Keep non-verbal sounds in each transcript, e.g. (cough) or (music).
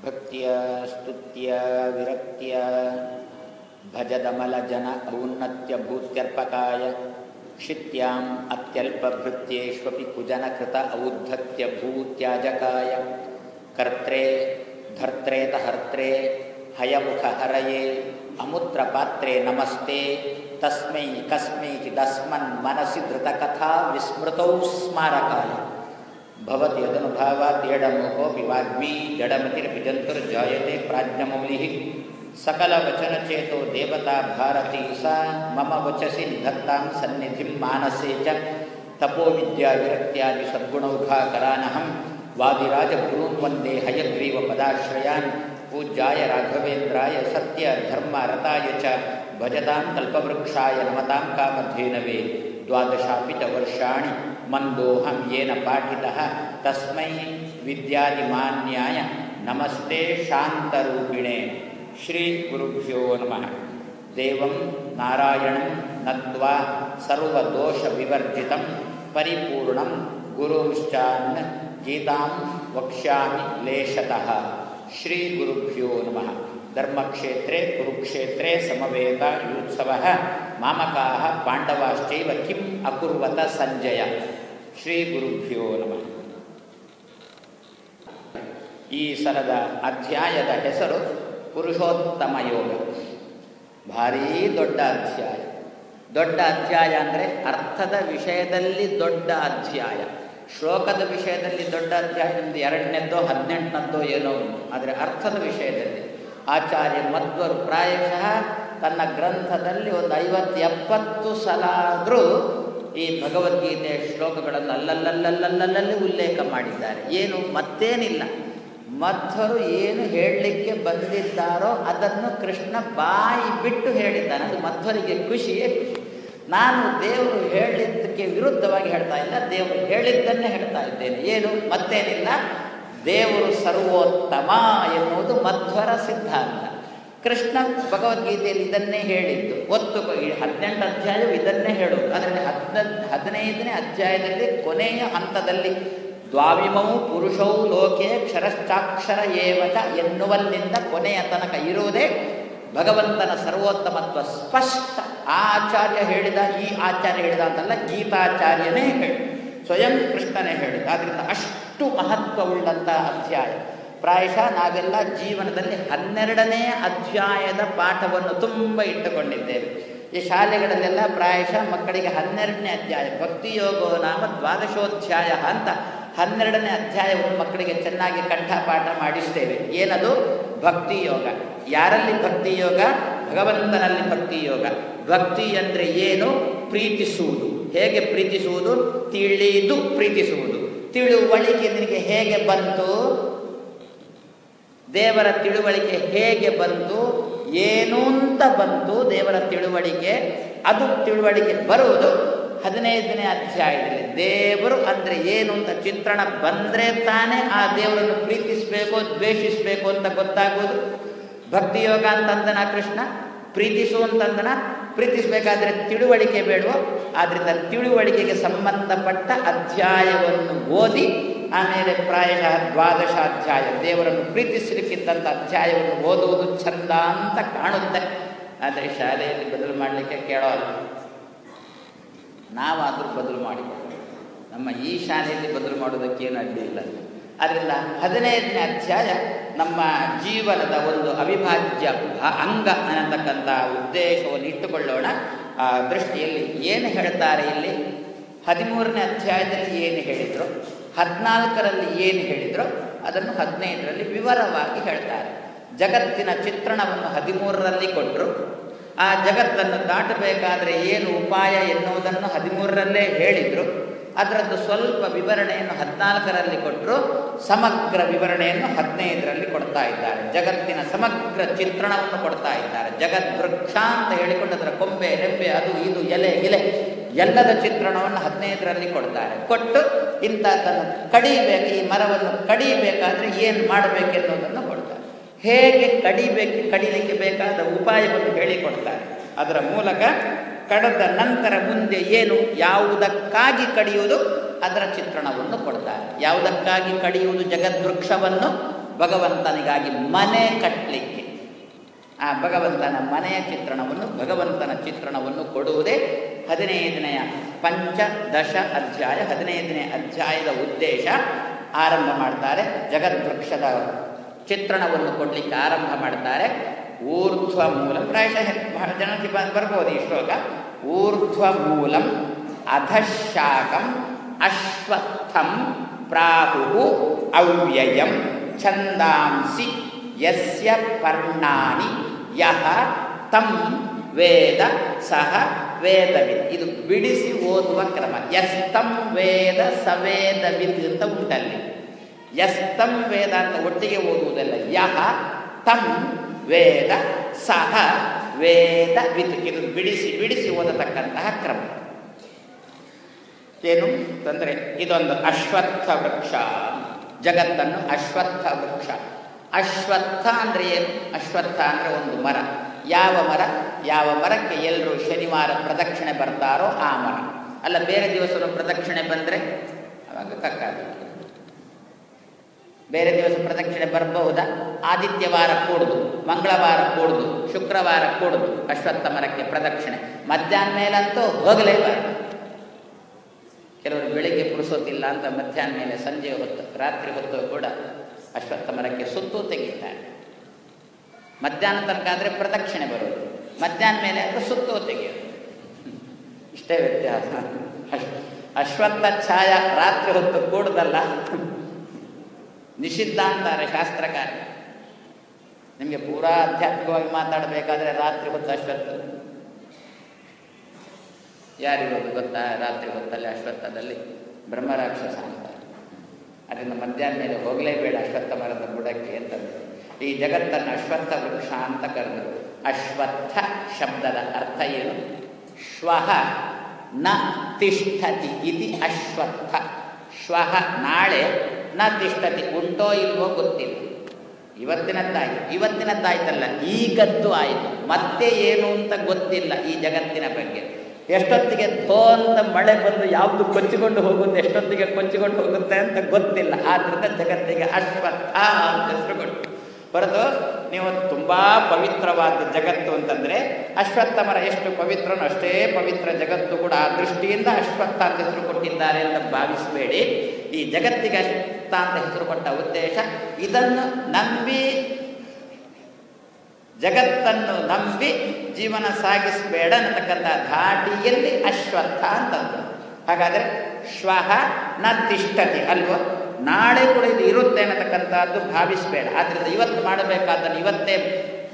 ಭಕ್ತಿಯ ಸ್ತುತ್ಯ ವಿರಕ್ತಿಯ ಭಜದಮಲಜನ ಔನ್ನತ್ಯ ಭೂತ್ಯರ್ಪಕಾಯ ಕ್ಷಿತ್ಯಾಂ ಅತ್ಯಲ್ಪಭೃತ್ಯೇಷ್ವಪಿ ಕುಜನಕೃತ ಔದ್ಧತ್ಯ ಭೂತ್ಯಾಜಕಾಯ ಕರ್ತ್ರೇ ಧರ್ತ್ರೇತ ಹರ್ತ್ರೇ ಹಯಮುಖ ಹರಯೇ ಅಮುತ್ರ ಪಾತ್ರೆ ನಮಸ್ತೆ ತಸ್ಮೈ भवति यदनुभावात् यडमुखो विवाग्मी जडमतिर्भिजन्तुर्जायते प्राज्ञमौलिः सकलवचनचेतो देवता भारती सा, मम वचसि निधत्तां सन्निधिं मानसे च। तपोविद्याविरक्त्यादि वादिराजगुरून् वंदे हयग्रीवपदाश्रयान् पूज्याय राघवेन्द्राय सत्यधर्मरताय च। भजतां कल्पवृक्षाय नमतां कामधेनवे। द्वादशापि च मन्दोऽहं येन पाठितः तस्मै विद्यादिमान्याय नमस्ते शान्तरूपिणे ಶ್ರೀಗುರುಭ್ಯೋ ನಮಃ ದೇವಂ ನಾರಾಯಣಂ ನತ್ವಾ ಸರ್ವದೋಷವಿವರ್ಜಿತಂ ಪರಿಪೂರ್ಣಂ ಗುರುಂಶ್ಚಾನ್ ಗೀತಾಂ ವಕ್ಷ್ಯಾಮಿ ಲೇಷತಃ ಶ್ರೀಗುರುಭ್ಯೋ ನಮಃ ಧರ್ಮಕ್ಷೇತ್ರೆ ಕುರುಕ್ಷೇತ್ರೆ ಸಮವೇತ ಯುತ್ಸವ ಮಾಮಕಾಃ ಪಾಂಡವಾಶ್ಚೈವ ಕಿಂ ಅಕುರ್ವತ ಸಂಜಯ ಶ್ರೀಗುರುಭ್ಯೋ ನಮಃ. ಈ ಸಲದ ಅಧ್ಯಾಯದ ಹೆಸರು ಪುರುಷೋತ್ತಮ ಯೋಗ. ಭಾರೀ ದೊಡ್ಡ ಅಧ್ಯಾಯ. ದೊಡ್ಡ ಅಧ್ಯಾಯ ಅಂದರೆ ಅರ್ಥದ ವಿಷಯದಲ್ಲಿ ದೊಡ್ಡ ಅಧ್ಯಾಯ. ಶ್ಲೋಕದ ವಿಷಯದಲ್ಲಿ ದೊಡ್ಡ ಅಧ್ಯಾಯ, ನಿಮ್ದು ಎರಡನೇದ್ದೋ, ಹದಿನೆಂಟನದ್ದೋ ಏನೋ ಉಂಟು. ಆದರೆ ಅರ್ಥದ ವಿಷಯದಲ್ಲಿ ಆಚಾರ್ಯ ಮಧ್ವರು ಪ್ರಾಯಶಃ ತನ್ನ ಗ್ರಂಥದಲ್ಲಿ ಒಂದು ಐವತ್ತು ಎಪ್ಪತ್ತು ಸಲ ಆದರೂ ಈ ಭಗವದ್ಗೀತೆಯ ಶ್ಲೋಕಗಳನ್ನು ಅಲ್ಲಲ್ಲಲ್ಲಲ್ಲಲ್ಲಲ್ಲಿ ಉಲ್ಲೇಖ ಮಾಡಿದ್ದಾರೆ. ಏನು? ಮತ್ತೇನಿಲ್ಲ. ಮಧ್ವರು ಏನು ಹೇಳಲಿಕ್ಕೆ ಬಂದಿದ್ದಾರೋ ಅದನ್ನು ಕೃಷ್ಣ ಬಾಯಿ ಬಿಟ್ಟು ಹೇಳಿದ್ದಾನೆ. ಅದು ಮಧ್ವರಿಗೆ ಖುಷಿಯೇ ಖುಷಿ. ನಾನು ದೇವರು ಹೇಳಿದ್ದಕ್ಕೆ ವಿರುದ್ಧವಾಗಿ ಹೇಳ್ತಾ ಇಲ್ಲ, ದೇವರು ಹೇಳಿದ್ದನ್ನೇ ಹೇಳ್ತಾ ಇದ್ದೇನೆ. ಏನು? ಮತ್ತೇನಿಲ್ಲ. ದೇವರು ಸರ್ವೋತ್ತಮ ಎನ್ನುವುದು ಮಧ್ವರ ಸಿದ್ಧಾಂತ. ಕೃಷ್ಣ ಭಗವದ್ಗೀತೆಯಲ್ಲಿ ಇದನ್ನೇ ಹೇಳಿದ್ದು. ಒತ್ತು ಹದಿನೆಂಟು ಅಧ್ಯಾಯವು ಇದನ್ನೇ ಹೇಳೋದು ಅದರಲ್ಲಿ ಹದಿನ ಹದಿನೈದನೇ ಅಧ್ಯಾಯದಲ್ಲಿ ಕೊನೆಯ ಹಂತದಲ್ಲಿ ದ್ವಾವಿಮವು ಪುರುಷೌ ಲೋಕೆ ಕ್ಷರಶ್ಚಾಕ್ಷರ ಏವಚ ಎನ್ನುವಲ್ಲಿಂದ ಕೊನೆಯ ತನಕ ಇರುವುದೇ ಭಗವಂತನ ಸರ್ವೋತ್ತಮತ್ವ. ಸ್ಪಷ್ಟ ಆಚಾರ್ಯ ಹೇಳಿದ, ಈ ಆಚಾರ್ಯ ಹೇಳಿದ ಅಂತಲ್ಲ, ಗೀತಾಚಾರ್ಯನೇ ಹೇಳಿ ಸ್ವಯಂ ಕೃಷ್ಣನೇ ಹೇಳಿದ. ಆದ್ದರಿಂದ ಅಷ್ಟು ಮಹತ್ವವುಳ್ಳಂಥ ಅಧ್ಯಾಯ. ಪ್ರಾಯಶಃ ನಾವೆಲ್ಲ ಜೀವನದಲ್ಲಿ ಹನ್ನೆರಡನೇ ಅಧ್ಯಾಯದ ಪಾಠವನ್ನು ತುಂಬ ಇಟ್ಟುಕೊಂಡಿದ್ದೇವೆ. ಈ ಶಾಲೆಗಳಲ್ಲೆಲ್ಲ ಪ್ರಾಯಶಃ ಮಕ್ಕಳಿಗೆ ಹನ್ನೆರಡನೇ ಅಧ್ಯಾಯ, ಭಕ್ತಿಯೋಗೋ ನಾಮ ದ್ವಾದಶೋಧ್ಯಾಯ ಅಂತ ಹನ್ನೆರಡನೇ ಅಧ್ಯಾಯವನ್ನು ಮಕ್ಕಳಿಗೆ ಚೆನ್ನಾಗಿ ಕಂಠಪಾಠ ಮಾಡಿಸ್ತೇವೆ. ಏನದು? ಭಕ್ತಿ ಯೋಗ ಯಾರಲ್ಲಿ ಭಕ್ತಿ ಯೋಗ ಭಗವಂತನಲ್ಲಿ ಭಕ್ತಿ ಯೋಗ ಭಕ್ತಿ ಅಂದರೆ ಏನು? ಪ್ರೀತಿಸುವುದು. ಹೇಗೆ ಪ್ರೀತಿಸುವುದು? ತಿಳಿದು ಪ್ರೀತಿಸುವುದು. ತಿಳುವಳಿಕೆ ನಿನಗೆ ಹೇಗೆ ಬಂತು? ದೇವರ ತಿಳುವಳಿಕೆ ಹೇಗೆ ಬಂತು ಏನು ಅಂತ ಬಂತು ದೇವರ ತಿಳುವಳಿಕೆ, ಅದು ತಿಳುವಳಿಕೆ ಬರುವುದು ಹದಿನೈದನೇ ಅಧ್ಯಾಯದಲ್ಲಿ. ದೇವರು ಅಂದರೆ ಏನು ಅಂತ ಚಿತ್ರಣ ಬಂದರೆ ತಾನೇ ಆ ದೇವರನ್ನು ಪ್ರೀತಿಸಬೇಕು, ದ್ವೇಷಿಸಬೇಕು ಅಂತ ಗೊತ್ತಾಗೋದು. ಭಕ್ತಿಯೋಗ ಅಂತಂದನ ಕೃಷ್ಣ, ಪ್ರೀತಿಸು ಅಂತಂದನ, ಪ್ರೀತಿಸಬೇಕಾದ್ರೆ ತಿಳುವಳಿಕೆ ಬೇಡವೋ ಆದ್ದರಿಂದ ತಿಳುವಳಿಕೆಗೆ ಸಂಬಂಧಪಟ್ಟ ಅಧ್ಯಾಯವನ್ನು ಓದಿ ಆಮೇಲೆ ಪ್ರಾಯಶಃ ದ್ವಾದಶ ಅಧ್ಯಾಯ ದೇವರನ್ನು ಪ್ರೀತಿಸಲಿಕ್ಕಿದ್ದಂಥ ಅಧ್ಯಾಯವನ್ನು ಓದುವುದು ಚಂದ ಅಂತ ಕಾಣುತ್ತೆ. ಆದರೆ ಶಾಲೆಯಲ್ಲಿ ಬದಲು ಮಾಡಲಿಕ್ಕೆ ಕೇಳೋಲ್ಲ ನಾವಾದರೂ ಬದಲು ಮಾಡಿ ನಮ್ಮ ಈ ಶಾಲೆಯಲ್ಲಿ ಬದಲು ಮಾಡೋದಕ್ಕೇನು ಅಡ್ಡಿ ಇಲ್ಲ. ಆದ್ದರಿಂದ ಹದಿನೈದನೇ ಅಧ್ಯಾಯ ನಮ್ಮ ಜೀವನದ ಒಂದು ಅವಿಭಾಜ್ಯ ಅಂಗ ಅನ್ನತಕ್ಕಂಥ ಉದ್ದೇಶವನ್ನು ಇಟ್ಟುಕೊಳ್ಳೋಣ. ಆ ದೃಷ್ಟಿಯಲ್ಲಿ ಏನು ಹೇಳ್ತಾರೆ ಇಲ್ಲಿ? ಹದಿಮೂರನೇ ಅಧ್ಯಾಯದಲ್ಲಿ ಏನು ಹೇಳಿದರು? ಹದಿನಾಲ್ಕರಲ್ಲಿ ಏನು ಹೇಳಿದ್ರೋ ಅದನ್ನು ಹದಿನೈದರಲ್ಲಿ ವಿವರವಾಗಿ ಹೇಳ್ತಾರೆ. ಜಗತ್ತಿನ ಚಿತ್ರಣವನ್ನು ಹದಿಮೂರರಲ್ಲಿ ಕೊಟ್ಟರು ಆ ಜಗತ್ತನ್ನು ದಾಟಬೇಕಾದರೆ ಏನು ಉಪಾಯ ಎನ್ನುವುದನ್ನು ಹದಿಮೂರರಲ್ಲೇ ಹೇಳಿದರು. ಅದರದ್ದು ಸ್ವಲ್ಪ ವಿವರಣೆಯನ್ನು ಹದಿನಾಲ್ಕರಲ್ಲಿ ಕೊಟ್ಟರು ಸಮಗ್ರ ವಿವರಣೆಯನ್ನು ಹದಿನೈದರಲ್ಲಿ ಕೊಡ್ತಾ ಇದ್ದಾರೆ. ಜಗತ್ತಿನ ಸಮಗ್ರ ಚಿತ್ರಣವನ್ನು ಕೊಡ್ತಾ ಇದ್ದಾರೆ. ಜಗದ್ವೃಕ್ಷ ಅಂತ ಹೇಳಿಕೊಂಡು ಅದರ ಕೊಂಬೆ, ರೆಂಬೆ, ಅದು, ಇದು, ಎಲೆ, ಇಲೆ ಎಲ್ಲದ ಚಿತ್ರಣವನ್ನು ಹದಿನೈದರಲ್ಲಿ ಕೊಡ್ತಾರೆ. ಕೊಟ್ಟು ಇಂಥದ್ದನ್ನು ಕಡಿಬೇಕು, ಈ ಮರವನ್ನು ಕಡಿಬೇಕಾದ್ರೆ ಏನು ಮಾಡಬೇಕೆನ್ನುವುದನ್ನು ಕೊಡ್ತಾರೆ. ಹೇಗೆ ಕಡಿಬೇಕು, ಕಡಿಲಿಕ್ಕೆ ಬೇಕಾದ ಉಪಾಯವನ್ನು ಹೇಳಿಕೊಡ್ತಾರೆ. ಅದರ ಮೂಲಕ ಕಡದ ನಂತರ ಮುಂದೆ ಏನು, ಯಾವುದಕ್ಕಾಗಿ ಕಡಿಯುವುದು, ಅದರ ಚಿತ್ರಣವನ್ನು ಕೊಡ್ತಾರೆ. ಯಾವುದಕ್ಕಾಗಿ ಕಡಿಯುವುದು ಜಗದ್ವೃಕ್ಷವನ್ನು? ಭಗವಂತನಿಗಾಗಿ ಮನೆ ಕಟ್ಟಲಿಕ್ಕೆ ಆ ಭಗವಂತನ ಮನೆಯ ಚಿತ್ರಣವನ್ನು, ಭಗವಂತನ ಚಿತ್ರಣವನ್ನು ಕೊಡುವುದೇ ಹದಿನೈದನೆಯ ಪಂಚದಶ ಅಧ್ಯಾಯ ಹದಿನೈದನೇ ಅಧ್ಯಾಯದ ಉದ್ದೇಶ ಆರಂಭ ಮಾಡ್ತಾರೆ. ಜಗದ್ವೃಕ್ಷದ ಚಿತ್ರಣವನ್ನು ಕೊಡಲಿಕ್ಕೆ ಆರಂಭ ಮಾಡ್ತಾರೆ. ಊರ್ಧ್ವ ಮೂಲಂ, ಪ್ರಾಯಶಃ ಬಹಳ ಜನಕ್ಕೆ ಬರ್ಬೋದು ಈ ಶ್ಲೋಕ. ಊರ್ಧ್ವ ಮೂಲಂ, ಅಧಶಾಕಂ, ಅಶ್ವತ್ಥಂ ಪ್ರಾಹು ಅವ್ಯಯಂ, ಛಂದಾಂಸಿ, ಯಸ್ಯ ಪರ್ಣಾನಿ, ಯಹ, ತಂ, ವೇದ, ಸಹ ವೇದವಿದ್ ಇದು ಬಿಡಿಸಿ ಓದುವ ಕ್ರಮ. ಎಸ್ತಂ ವೇದ ಸವೇದವಿದ್ ಅಂತ ಉಂಟಲ್ಲಿ. ಎಸ್ತಂ ವೇದ ಅಂತ ಒಟ್ಟಿಗೆ ಓದುವುದಲ್ಲ. ಯಹ, ತಂ ವೇದ, ಸಹ ವೇದ ವಿತ್ ಇದು ಬಿಡಿಸಿ ಬಿಡಿಸಿ ಓದತಕ್ಕಂತಹ ಕ್ರಮ. ಏನು? ತಂದರೆ. ಇದೊಂದು ಅಶ್ವತ್ಥ ವೃಕ್ಷ. ಜಗತ್ತನ್ನು ಅಶ್ವತ್ಥ ವೃಕ್ಷ. ಅಶ್ವತ್ಥ ಅಂದರೆ ಏನು? ಅಶ್ವತ್ಥ ಅಂದರೆ ಒಂದು ಮರ. ಯಾವ ಮರ, ಯಾವ ಮರಕ್ಕೆ ಎಲ್ಲರೂ ಶನಿವಾರ ಪ್ರದಕ್ಷಿಣೆ ಬರ್ತಾರೋ ಆ ಮರ. ಅಲ್ಲ, ಬೇರೆ ದಿವಸ ಪ್ರದಕ್ಷಿಣೆ ಬಂದರೆ ಅವಾಗ ಕಕ್ಕಾಗುತ್ತೆ ಬೇರೆ ದಿವಸ ಪ್ರದಕ್ಷಿಣೆ ಬರಬಹುದಾ? ಆದಿತ್ಯವಾರ ಕೂಡುದು, ಮಂಗಳವಾರ ಕೂಡುದು, ಶುಕ್ರವಾರ ಕೂಡುದು, ಅಶ್ವತ್ಥ ಮರಕ್ಕೆ ಪ್ರದಕ್ಷಿಣೆ. ಮಧ್ಯಾಹ್ನ ಮೇಲಂತೂ ಹೋಗಲೇಬಾರದು. ಕೆಲವರು ಬೆಳಿಗ್ಗೆ ಪುರುಸೋತಿಲ್ಲ ಅಂತ ಮಧ್ಯಾಹ್ನ ಮೇಲೆ ಸಂಜೆ ಹೊತ್ತು, ರಾತ್ರಿ ಹೊತ್ತು ಕೂಡ ಅಶ್ವತ್ಥ ಮರಕ್ಕೆ ಸುತ್ತು ತೆಗೆಯುತ್ತಾರೆ ಮಧ್ಯಾಹ್ನ ತನಕ ಆದರೆ ಪ್ರದಕ್ಷಿಣೆ ಬರೋದು. ಮಧ್ಯಾಹ್ನ ಮೇಲೆ ಅಂದರೆ ಸುತ್ತು ತೆಗೆಯೋದು. ಇಷ್ಟೇ ವ್ಯತ್ಯಾಸ. ಅಶ್ ಅಶ್ವತ್ಥ ಛಾಯ ರಾತ್ರಿ ಹೊತ್ತು ಕೂಡುದಲ್ಲ. ನಿಷಿದ್ಧ ಅಂತಾರೆ ಶಾಸ್ತ್ರಕಾರ ನಿಮಗೆ ಪೂರಾ ಆಧ್ಯಾತ್ಮಿಕವಾಗಿ ಮಾತಾಡಬೇಕಾದ್ರೆ ರಾತ್ರಿ ಹೊತ್ತು ಅಶ್ವತ್ಥ. ಯಾರಿಗೋದು ಗೊತ್ತಾ? ರಾತ್ರಿ ಹೊತ್ತಲ್ಲಿ ಅಶ್ವತ್ಥದಲ್ಲಿ ಬ್ರಹ್ಮರಾಕ್ಷಸ ಅಂತಾರೆ. ಅದರಿಂದ ಮಧ್ಯಾಹ್ನ ಮೇಲೆ ಹೋಗಲೇಬೇಡ ಅಶ್ವತ್ಥ ಮರದ ಬುಡಕ್ಕೆ ಅಂತಂದು ಈ ಜಗತ್ತನ್ನು ಅಶ್ವತ್ಥ ವೃಕ್ಷ ಅಂತ ಕರೆದರು. ಅಶ್ವತ್ಥ ಶಬ್ದದ ಅರ್ಥ ಏನು? ಶ್ವ ನ ತಿಷ್ಠತಿ ಇತಿ ಅಶ್ವತ್ಥ. ಶ್ವ ನಾಳೆ ನ ತಿಷ್ಠತಿ ಉಂಟೋ ಇಲ್ವೋ ಗೊತ್ತಿಲ್ಲ. ಇವತ್ತಿನ ತಾಯಿ ಇವತ್ತಿನ ಇವತ್ತಿನದ್ದಾಯ್ತಲ್ಲ, ಈಗದ್ದು ಆಯಿತು. ಮತ್ತೆ ಏನು ಅಂತ ಗೊತ್ತಿಲ್ಲ ಈ ಜಗತ್ತಿನ ಬಗ್ಗೆ. ಎಷ್ಟೊತ್ತಿಗೆ ಧೋ ಅಂತ ಮಳೆ ಬಂದು ಯಾವುದು ಕೊಚ್ಚಿಕೊಂಡು ಹೋಗುತ್ತೆ, ಎಷ್ಟೊತ್ತಿಗೆ ಕೊಚ್ಚಿಕೊಂಡು ಹೋಗುತ್ತೆ ಅಂತ ಗೊತ್ತಿಲ್ಲ. ಆದ್ರಿಂದ ಜಗತ್ತಿಗೆ ಅಶ್ವತ್ಥ ಅಂತ ಹೆಸರು ಕೊಟ್ಟು ಹೊರತು ನೀವು ತುಂಬ ಪವಿತ್ರವಾದ ಜಗತ್ತು ಅಂತಂದರೆ ಅಶ್ವತ್ಥಮರ ಎಷ್ಟು ಪವಿತ್ರನೋ ಅಷ್ಟೇ ಪವಿತ್ರ ಜಗತ್ತು ಕೂಡ ಆ ದೃಷ್ಟಿಯಿಂದ ಅಶ್ವತ್ಥ ಅಂತ ಹೆಸರು ಕೊಟ್ಟಿದ್ದಾರೆ ಅಂತ ಭಾವಿಸಬೇಡಿ. ಈ ಜಗತ್ತಿಗೆ ಅಶ್ವತ್ಥ ಅಂತ ಹೆಸರು ಕೊಟ್ಟ ಉದ್ದೇಶ ಇದನ್ನು ನಂಬಿ, ಜಗತ್ತನ್ನು ನಂಬಿ ಜೀವನ ಸಾಗಿಸಬೇಡ ಅನ್ನತಕ್ಕಂಥ ಧಾಟಿಯಲ್ಲಿ ಅಶ್ವತ್ಥ ಅಂತಂದು ಹಾಗಾದರೆ ಶ್ವಹ ನ ತಿಷ್ಟತಿ ಅಲ್ವೋ? ನಾಳೆ ಕೂಡ ಇದು ಇರುತ್ತೆ ಅನ್ನತಕ್ಕಂಥದ್ದು ಭಾವಿಸಬೇಡ. ಆದ್ದರಿಂದ ಇವತ್ತು ಮಾಡಬೇಕಾದನ್ನು ಇವತ್ತೇ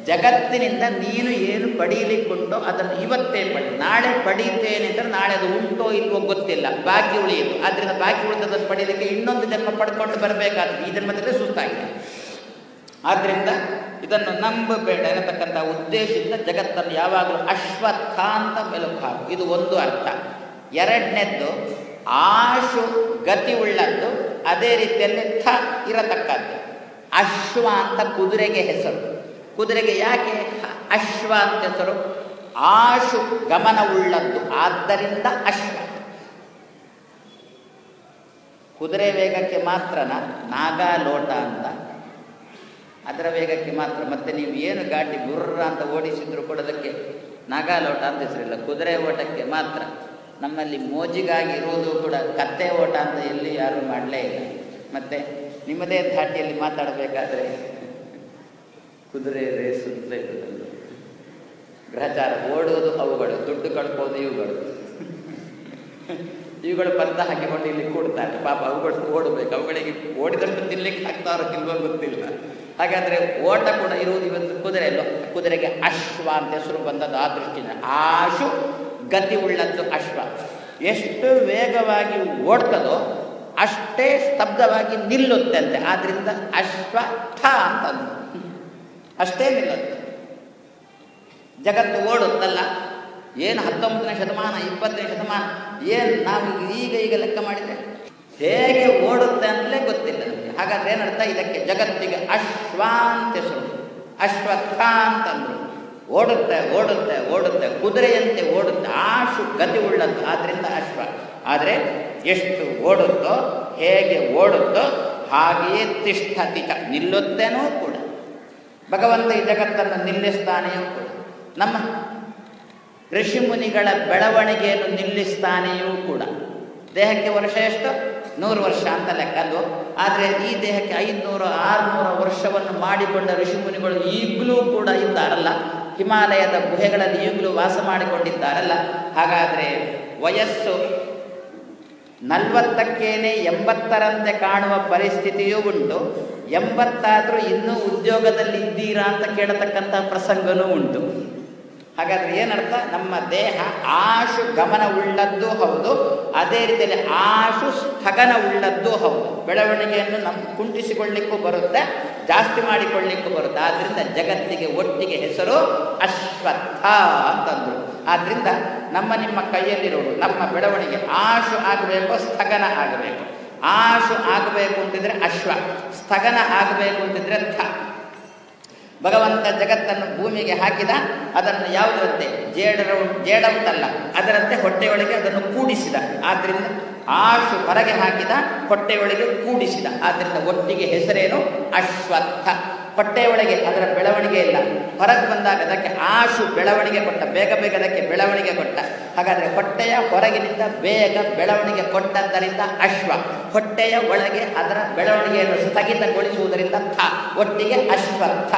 ಜಗತ್ತಿನಿಂದ ನೀನು ಏನು ಪಡೀಲಿಕ್ಕುಂಟೋ ಅದನ್ನು ಇವತ್ತೇ ಪಡಿ. ನಾಳೆ ಪಡೀತೇನೆ ಅಂದರೆ ನಾಳೆ ಅದು ಉಂಟೋ ಇಲ್ವೋ ಗೊತ್ತಿಲ್ಲ. ಬಾಕಿ ಉಳಿಯಿತು ಆದ್ದರಿಂದ ಬಾಕಿ ಉಳಿದದನ್ನು ಪಡೀಲಿಕ್ಕೆ ಇನ್ನೊಂದು ಜನ್ಮ ಪಡ್ಕೊಂಡು ಬರಬೇಕಾದ್ರೆ ಈ ಜನ್ಮದಲ್ಲೇ ಸುಸ್ತಾಗಿದೆ. ಆದ್ದರಿಂದ ಇದನ್ನು ನಂಬಬೇಡ ಎನ್ನತಕ್ಕಂಥ ಉದ್ದೇಶದಿಂದ ಜಗತ್ತನ್ನು ಯಾವಾಗಲೂ ಅಶ್ವತ್ಥಾಂತ ಮೆಲುಕು ಇದು ಒಂದು ಅರ್ಥ. ಎರಡನೇದ್ದು, ಆಶು ಗತಿ ಉಳ್ಳದ್ದು ಅದೇ ರೀತಿಯಲ್ಲಿ ಥ ಇರತಕ್ಕದ್ದು. ಅಶ್ವ ಅಂತ ಕುದುರೆಗೆ ಹೆಸರು. ಕುದುರೆಗೆ ಯಾಕೆ? ಅಶ್ವ ಅಂತ ಹೆಸರು. ಆಶು ಗಮನವುಳ್ಳದ್ದು. ಆದ್ದರಿಂದ ಅಶ್ವ. ಕುದುರೆ ವೇಗಕ್ಕೆ ಮಾತ್ರನ? ನಾಗಾಲೋಟ ಅಂತ. ಅದರ ವೇಗಕ್ಕೆ ಮಾತ್ರ. ಮತ್ತೆ ನೀವು ಏನು ಗಾಡಿ ಗುರ್ರ ಅಂತ ಓಡಿಸಿದ್ರು ಕೂಡ ಅದಕ್ಕೆ ನಾಗಾಲೋಟ ಅಂತ ಹೆಸರಿಲ್ಲ. ಕುದುರೆ ಓಟಕ್ಕೆ ಮಾತ್ರ. ನಮ್ಮಲ್ಲಿ ಮೋಜಿಗಾಗಿ ಇರುವುದು ಕೂಡ ಕತ್ತೆ ಓಟ ಅಂತ ಎಲ್ಲಿ ಯಾರೂ ಮಾಡಲೇ ಇಲ್ಲ. ಮತ್ತು ನಿಮ್ಮದೇ ಧಾಟಿಯಲ್ಲಿ ಮಾತಾಡಬೇಕಾದ್ರೆ (laughs) ಕುದುರೆ ರೇಸು ಅಂತ ಇರೋದಲ್ಲ ಗ್ರಹಚಾರ ಓಡುವುದು ಅವುಗಳು, ದುಡ್ಡು ಕಳ್ಕೋದು ಇವುಗಳು. (laughs) ಇವುಗಳು ಪರ್ದ ಹಾಕಿಕೊಂಡು ಇಲ್ಲಿ ಕೂಡ್ತಾರೆ. ಪಾಪ ಅವುಗಳು ಓಡಬೇಕು. ಅವುಗಳಿಗೆ ಓಡಿದಷ್ಟು ತಿನ್ಲಿಕ್ಕೆ ಆಗ್ತಾರೋ ಇಲ್ವೋ ಗೊತ್ತಿಲ್ಲ. ಹಾಗಾದರೆ ಓಟ ಕೂಡ ಇರುವುದು ಇವತ್ತು ಕುದುರೆ ಕುದುರೆಗೆ ಅಶ್ವ ಅಂತ ಹೆಸರು ಬಂದದ್ದು ಆ ದೃಷ್ಟಿಯಿಂದ. ಆಶು ಗತಿ ಉಳ್ಳದ್ದು ಅಶ್ವ. ಎಷ್ಟು ವೇಗವಾಗಿ ಓಡ್ತದೋ ಅಷ್ಟೇ ಸ್ತಬ್ಧವಾಗಿ ನಿಲ್ಲುತ್ತಂತೆ. ಆದ್ರಿಂದ ಅಶ್ವತ್ಥ ಅಂತಂದು. ಅಷ್ಟೇ ನಿಲ್ಲುತ್ತೆ. ಜಗತ್ತು ಓಡುತ್ತಲ್ಲ. ಏನು ಹತ್ತೊಂಬತ್ತನೇ ಶತಮಾನ, ಇಪ್ಪತ್ತನೇ ಶತಮಾನ, ಏನು ನಾವು ಈಗ ಈಗ ಲೆಕ್ಕ ಮಾಡಿದರೆ? ಹೇಗೆ ಓಡುತ್ತೆ ಅಂತಲೇ ಗೊತ್ತಿಲ್ಲ ನಮಗೆ. ಹಾಗಾದ್ರೆ ಏನರ್ಥ ಇದಕ್ಕೆ? ಜಗತ್ತಿಗೆ ಅಶ್ವಾಂತ ಹೆಸರು. ಅಶ್ವತ್ಥ ಅಂತಂದ್ರು. ಓಡುತ್ತೆ ಓಡುತ್ತೆ ಓಡುತ್ತೆ, ಕುದುರೆಯಂತೆ ಓಡುತ್ತೆ, ಆಶು ಗತಿ ಉಳ್ಳದ್ದು ಆದ್ದರಿಂದ ಅಶ್ವ. ಆದರೆ ಎಷ್ಟು ಓಡುತ್ತೋ, ಹೇಗೆ ಓಡುತ್ತೋ ಹಾಗೆಯೇ ತಿಷ್ಠತಿ ಚ. ನಿಲ್ಲುತ್ತೇನೂ ಕೂಡ. ಭಗವಂತ ಈ ಜಗತ್ತನ್ನು ನಿಲ್ಲಿಸ್ತಾನೆಯೂ ಕೂಡ. ನಮ್ಮ ಋಷಿ ಮುನಿಗಳ ಬೆಳವಣಿಗೆಯನ್ನು ನಿಲ್ಲಿಸ್ತಾನೆಯೂ ಕೂಡ. ದೇಹಕ್ಕೆ ವರ್ಷ ಎಷ್ಟು? ನೂರು ವರ್ಷ ಅಂತ ಲೆಕ್ಕ ಆದರೆ ಈ ದೇಹಕ್ಕೆ ಐದುನೂರು, ಆರುನೂರು ವರ್ಷವನ್ನು ಮಾಡಿಕೊಂಡ ಋಷಿ ಮುನಿಗಳು ಈಗಲೂ ಕೂಡ ಇದ್ದಾರಲ್ಲ. ಹಿಮಾಲಯದ ಗುಹೆಗಳಲ್ಲಿ ಈಗಲೂ ವಾಸ ಮಾಡಿಕೊಂಡಿದ್ದಾರಲ್ಲ? ಹಾಗಾದರೆ ವಯಸ್ಸು ನಲವತ್ತಕ್ಕೇನೆ ಎಂಬತ್ತರಂತೆ ಕಾಣುವ ಪರಿಸ್ಥಿತಿಯೂ ಉಂಟು. ಎಂಬತ್ತಾದರೂ ಇನ್ನೂ ಉದ್ಯೋಗದಲ್ಲಿ ಇದ್ದೀರಾ ಅಂತ ಕೇಳತಕ್ಕಂಥ ಪ್ರಸಂಗನೂ ಉಂಟು. ಹಾಗಾದ್ರೆ ಏನರ್ಥ? ನಮ್ಮ ದೇಹ ಆಶು ಗಮನ ಉಳ್ಳದ್ದು ಹೌದು, ಅದೇ ರೀತಿಯಲ್ಲಿ ಆಶು ಸ್ಥಗನ ಉಳ್ಳದ್ದು ಹೌದು. ಬೆಳವಣಿಗೆಯನ್ನು ನಮ್ಮ ಕುಂಟಿಸಿಕೊಳ್ಳಿಕ್ಕೂ ಬರುತ್ತೆ, ಜಾಸ್ತಿ ಮಾಡಿಕೊಳ್ಳಿಕ್ಕೂ ಬರುತ್ತೆ. ಆದ್ದರಿಂದ ಜಗತ್ತಿಗೆ ಒಟ್ಟಿಗೆ ಹೆಸರು ಅಶ್ವತ್ಥ ಅಂತಂದ್ರು. ಆದ್ದರಿಂದ ನಮ್ಮ ನಿಮ್ಮ ಕೈಯಲ್ಲಿರೋರು ನಮ್ಮ ಬೆಳವಣಿಗೆ ಆಶು ಆಗಬೇಕು, ಸ್ಥಗನ ಆಗಬೇಕು. ಆಶು ಆಗಬೇಕು ಅಂತಿದ್ರೆ ಅಶ್ವ, ಸ್ಥಗನ ಆಗಬೇಕು ಅಂತಿದ್ರೆ ಥ. ಭಗವಂತ ಜಗತ್ತನ್ನು ಭೂಮಿಗೆ ಹಾಕಿದ, ಅದನ್ನು ಯಾವುದರಂತೆ ಜೇಡರ, ಜೇಡಂತಲ್ಲ, ಅದರಂತೆ ಹೊಟ್ಟೆಯೊಳಗೆ ಅದನ್ನು ಕೂಡಿಸಿದ. ಆದ್ದರಿಂದ ಆಶು ಹೊರಗೆ ಹಾಕಿದ, ಹೊಟ್ಟೆಯೊಳಗೆ ಕೂಡಿಸಿದ. ಆದ್ದರಿಂದ ಒಟ್ಟಿಗೆ ಹೆಸರೇನು? ಅಶ್ವತ್ಥ. ಹೊಟ್ಟೆಯೊಳಗೆ ಅದರ ಬೆಳವಣಿಗೆ ಇಲ್ಲ. ಹೊರಗೆ ಬಂದಾಗ ಅದಕ್ಕೆ ಆಶು ಬೆಳವಣಿಗೆ ಕೊಟ್ಟ, ಬೇಗ ಬೇಗ ಅದಕ್ಕೆ ಬೆಳವಣಿಗೆ ಕೊಟ್ಟ. ಹಾಗಾದರೆ ಹೊಟ್ಟೆಯ ಹೊರಗಿನಿಂದ ಬೇಗ ಬೆಳವಣಿಗೆ ಕೊಟ್ಟದ್ದರಿಂದ ಅಶ್ವ. ಹೊಟ್ಟೆಯ ಒಳಗೆ ಅದರ ಬೆಳವಣಿಗೆಯನ್ನು ಸ್ಥಗಿತಗೊಳಿಸುವುದರಿಂದ ಥ, ಒಟ್ಟಿಗೆ ಅಶ್ವತ್ಥ.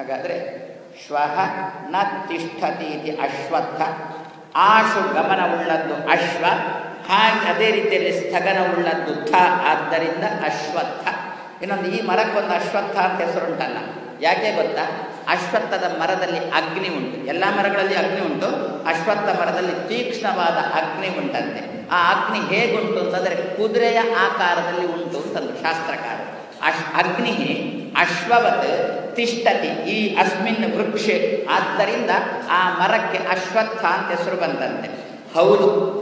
ಹಾಗಾದರೆ ಶ್ವಃ ನ ತಿಷ್ಠತಿ ಇತಿ ಅಶ್ವತ್ಥ. ಆಶು ಗಮನವುಳ್ಳದ್ದು ಅಶ್ವ, ಹಾಗೆ ಅದೇ ರೀತಿಯಲ್ಲಿ ಸ್ಥಗನವುಳ್ಳದ್ದು ಥ, ಆದ್ದರಿಂದ ಅಶ್ವತ್ಥ. ಇನ್ನೊಂದು ಈ ಮರಕ್ಕೊಂದು ಅಶ್ವತ್ಥ ಅಂತ ಹೆಸರುಂಟಲ್ಲ ಯಾಕೆ ಗೊತ್ತಾ? ಅಶ್ವತ್ಥದ ಮರದಲ್ಲಿ ಅಗ್ನಿ ಉಂಟು. ಎಲ್ಲ ಮರಗಳಲ್ಲಿ ಅಗ್ನಿ ಉಂಟು. ಅಶ್ವತ್ಥ ಮರದಲ್ಲಿ ತೀಕ್ಷ್ಣವಾದ ಅಗ್ನಿ ಉಂಟಂತೆ. ಆ ಅಗ್ನಿ ಹೇಗುಂಟು ಅಂತಂದರೆ ಕುದುರೆಯ ಆಕಾರದಲ್ಲಿ ಉಂಟು ಅಂತಂದು ಶಾಸ್ತ್ರಕಾರ. ಅಶ್ ಅಗ್ನಿ ಅಶ್ವವತ್ ತಿಷ್ಠತಿ ಈ ಅಸ್ಮಿನ್ ವೃಕ್ಷೆ. ಆದ್ದರಿಂದ ಆ ಮರಕ್ಕೆ ಅಶ್ವತ್ಥ ಅಂತ ಹೆಸರು ಬಂದಂತೆ. ಹೌದು.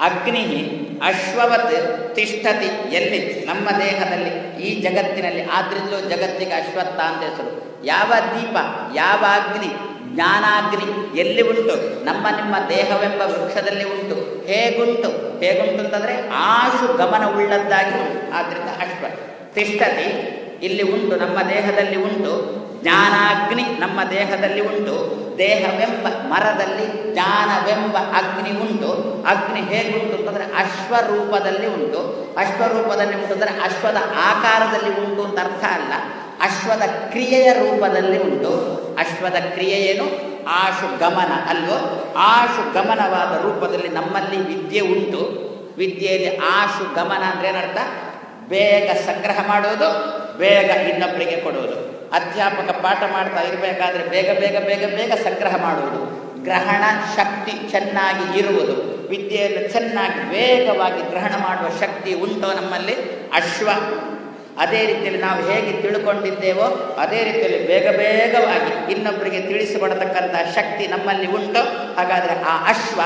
ಅಗ್ನಿ ಅಶ್ವವತ್ ತಿಷ್ಠತಿ ಎಲ್ಲಿ ನಮ್ಮ ದೇಹದಲ್ಲಿ, ಈ ಜಗತ್ತಿನಲ್ಲಿ ಆದ್ರಿಂದಲೂ ಜಗತ್ತಿಗೆ ಅಶ್ವತ್ಥ ಅಂತ ಹೆಸರು. ಯಾವ ದೀಪ, ಯಾವ ಅಗ್ನಿ, ಜ್ಞಾನಾಗ್ನಿ ಎಲ್ಲಿ ಉಂಟು? ನಮ್ಮ ನಿಮ್ಮ ದೇಹವೆಂಬ ವೃಕ್ಷದಲ್ಲಿ ಉಂಟು. ಹೇಗುಂಟು? ಹೇಗುಂಟು ಅಂತಂದರೆ ಆಶು ಗಮನ ಉಳ್ಳದ್ದಾಗಿ ಉಂಟು. ಆದ್ದರಿಂದ ಅಶ್ವ ತಿಷ್ಠತಿ ಇಲ್ಲಿ ಉಂಟು, ನಮ್ಮ ದೇಹದಲ್ಲಿ ಉಂಟು. ಜ್ಞಾನಾಗ್ನಿ ನಮ್ಮ ದೇಹದಲ್ಲಿ ಉಂಟು. ದೇಹವೆಂಬ ಮರದಲ್ಲಿ ಜ್ಞಾನವೆಂಬ ಅಗ್ನಿ ಉಂಟು. ಅಗ್ನಿ ಹೇಗುಂಟು ಅಂತಂದರೆ ಅಶ್ವರೂಪದಲ್ಲಿ ಉಂಟು. ಅಶ್ವರೂಪದಲ್ಲಿ ಉಂಟು ಅಂದರೆ ಅಶ್ವದ ಆಕಾರದಲ್ಲಿ ಉಂಟು ಅಂತ ಅರ್ಥ ಅಲ್ಲ. ಅಶ್ವದ ಕ್ರಿಯೆಯ ರೂಪದಲ್ಲಿ ಉಂಟು. ಅಶ್ವದ ಕ್ರಿಯೆ ಏನು? ಆಶು ಗಮನ, ಅಲ್ವೋ? ಆಶು ಗಮನವಾದ ರೂಪದಲ್ಲಿ ನಮ್ಮಲ್ಲಿ ವಿದ್ಯೆ ಉಂಟು. ವಿದ್ಯೆಯಲ್ಲಿ ಆಶು ಗಮನ ಅಂದರೆ ಏನರ್ಥ? ಬೇಗ ಸಂಗ್ರಹ ಮಾಡೋದು, ಬೇಗ ಇನ್ನೊಬ್ಬರಿಗೆ ಕೊಡೋದು. ಅಧ್ಯಾಪಕ ಪಾಠ ಮಾಡ್ತಾ ಇರಬೇಕಾದ್ರೆ ಬೇಗ ಬೇಗ ಬೇಗ ಬೇಗ ಸಂಗ್ರಹ ಮಾಡುವುದು ಗ್ರಹಣ ಶಕ್ತಿ ಚೆನ್ನಾಗಿ ಇರುವುದು. ವಿದ್ಯೆಯನ್ನು ಚೆನ್ನಾಗಿ ವೇಗವಾಗಿ ಗ್ರಹಣ ಮಾಡುವ ಶಕ್ತಿ ಉಂಟೋ ನಮ್ಮಲ್ಲಿ, ಅಶ್ವ. ಅದೇ ರೀತಿಯಲ್ಲಿ ನಾವು ಹೇಗೆ ತಿಳ್ಕೊಂಡಿದ್ದೇವೋ, ಅದೇ ರೀತಿಯಲ್ಲಿ ಬೇಗ, ಬೇಗವಾಗಿ ಇನ್ನೊಬ್ಬರಿಗೆ ತಿಳಿಸಿಕೊಡತಕ್ಕಂಥ ಶಕ್ತಿ ನಮ್ಮಲ್ಲಿ ಉಂಟು. ಹಾಗಾದರೆ ಆ ಅಶ್ವ,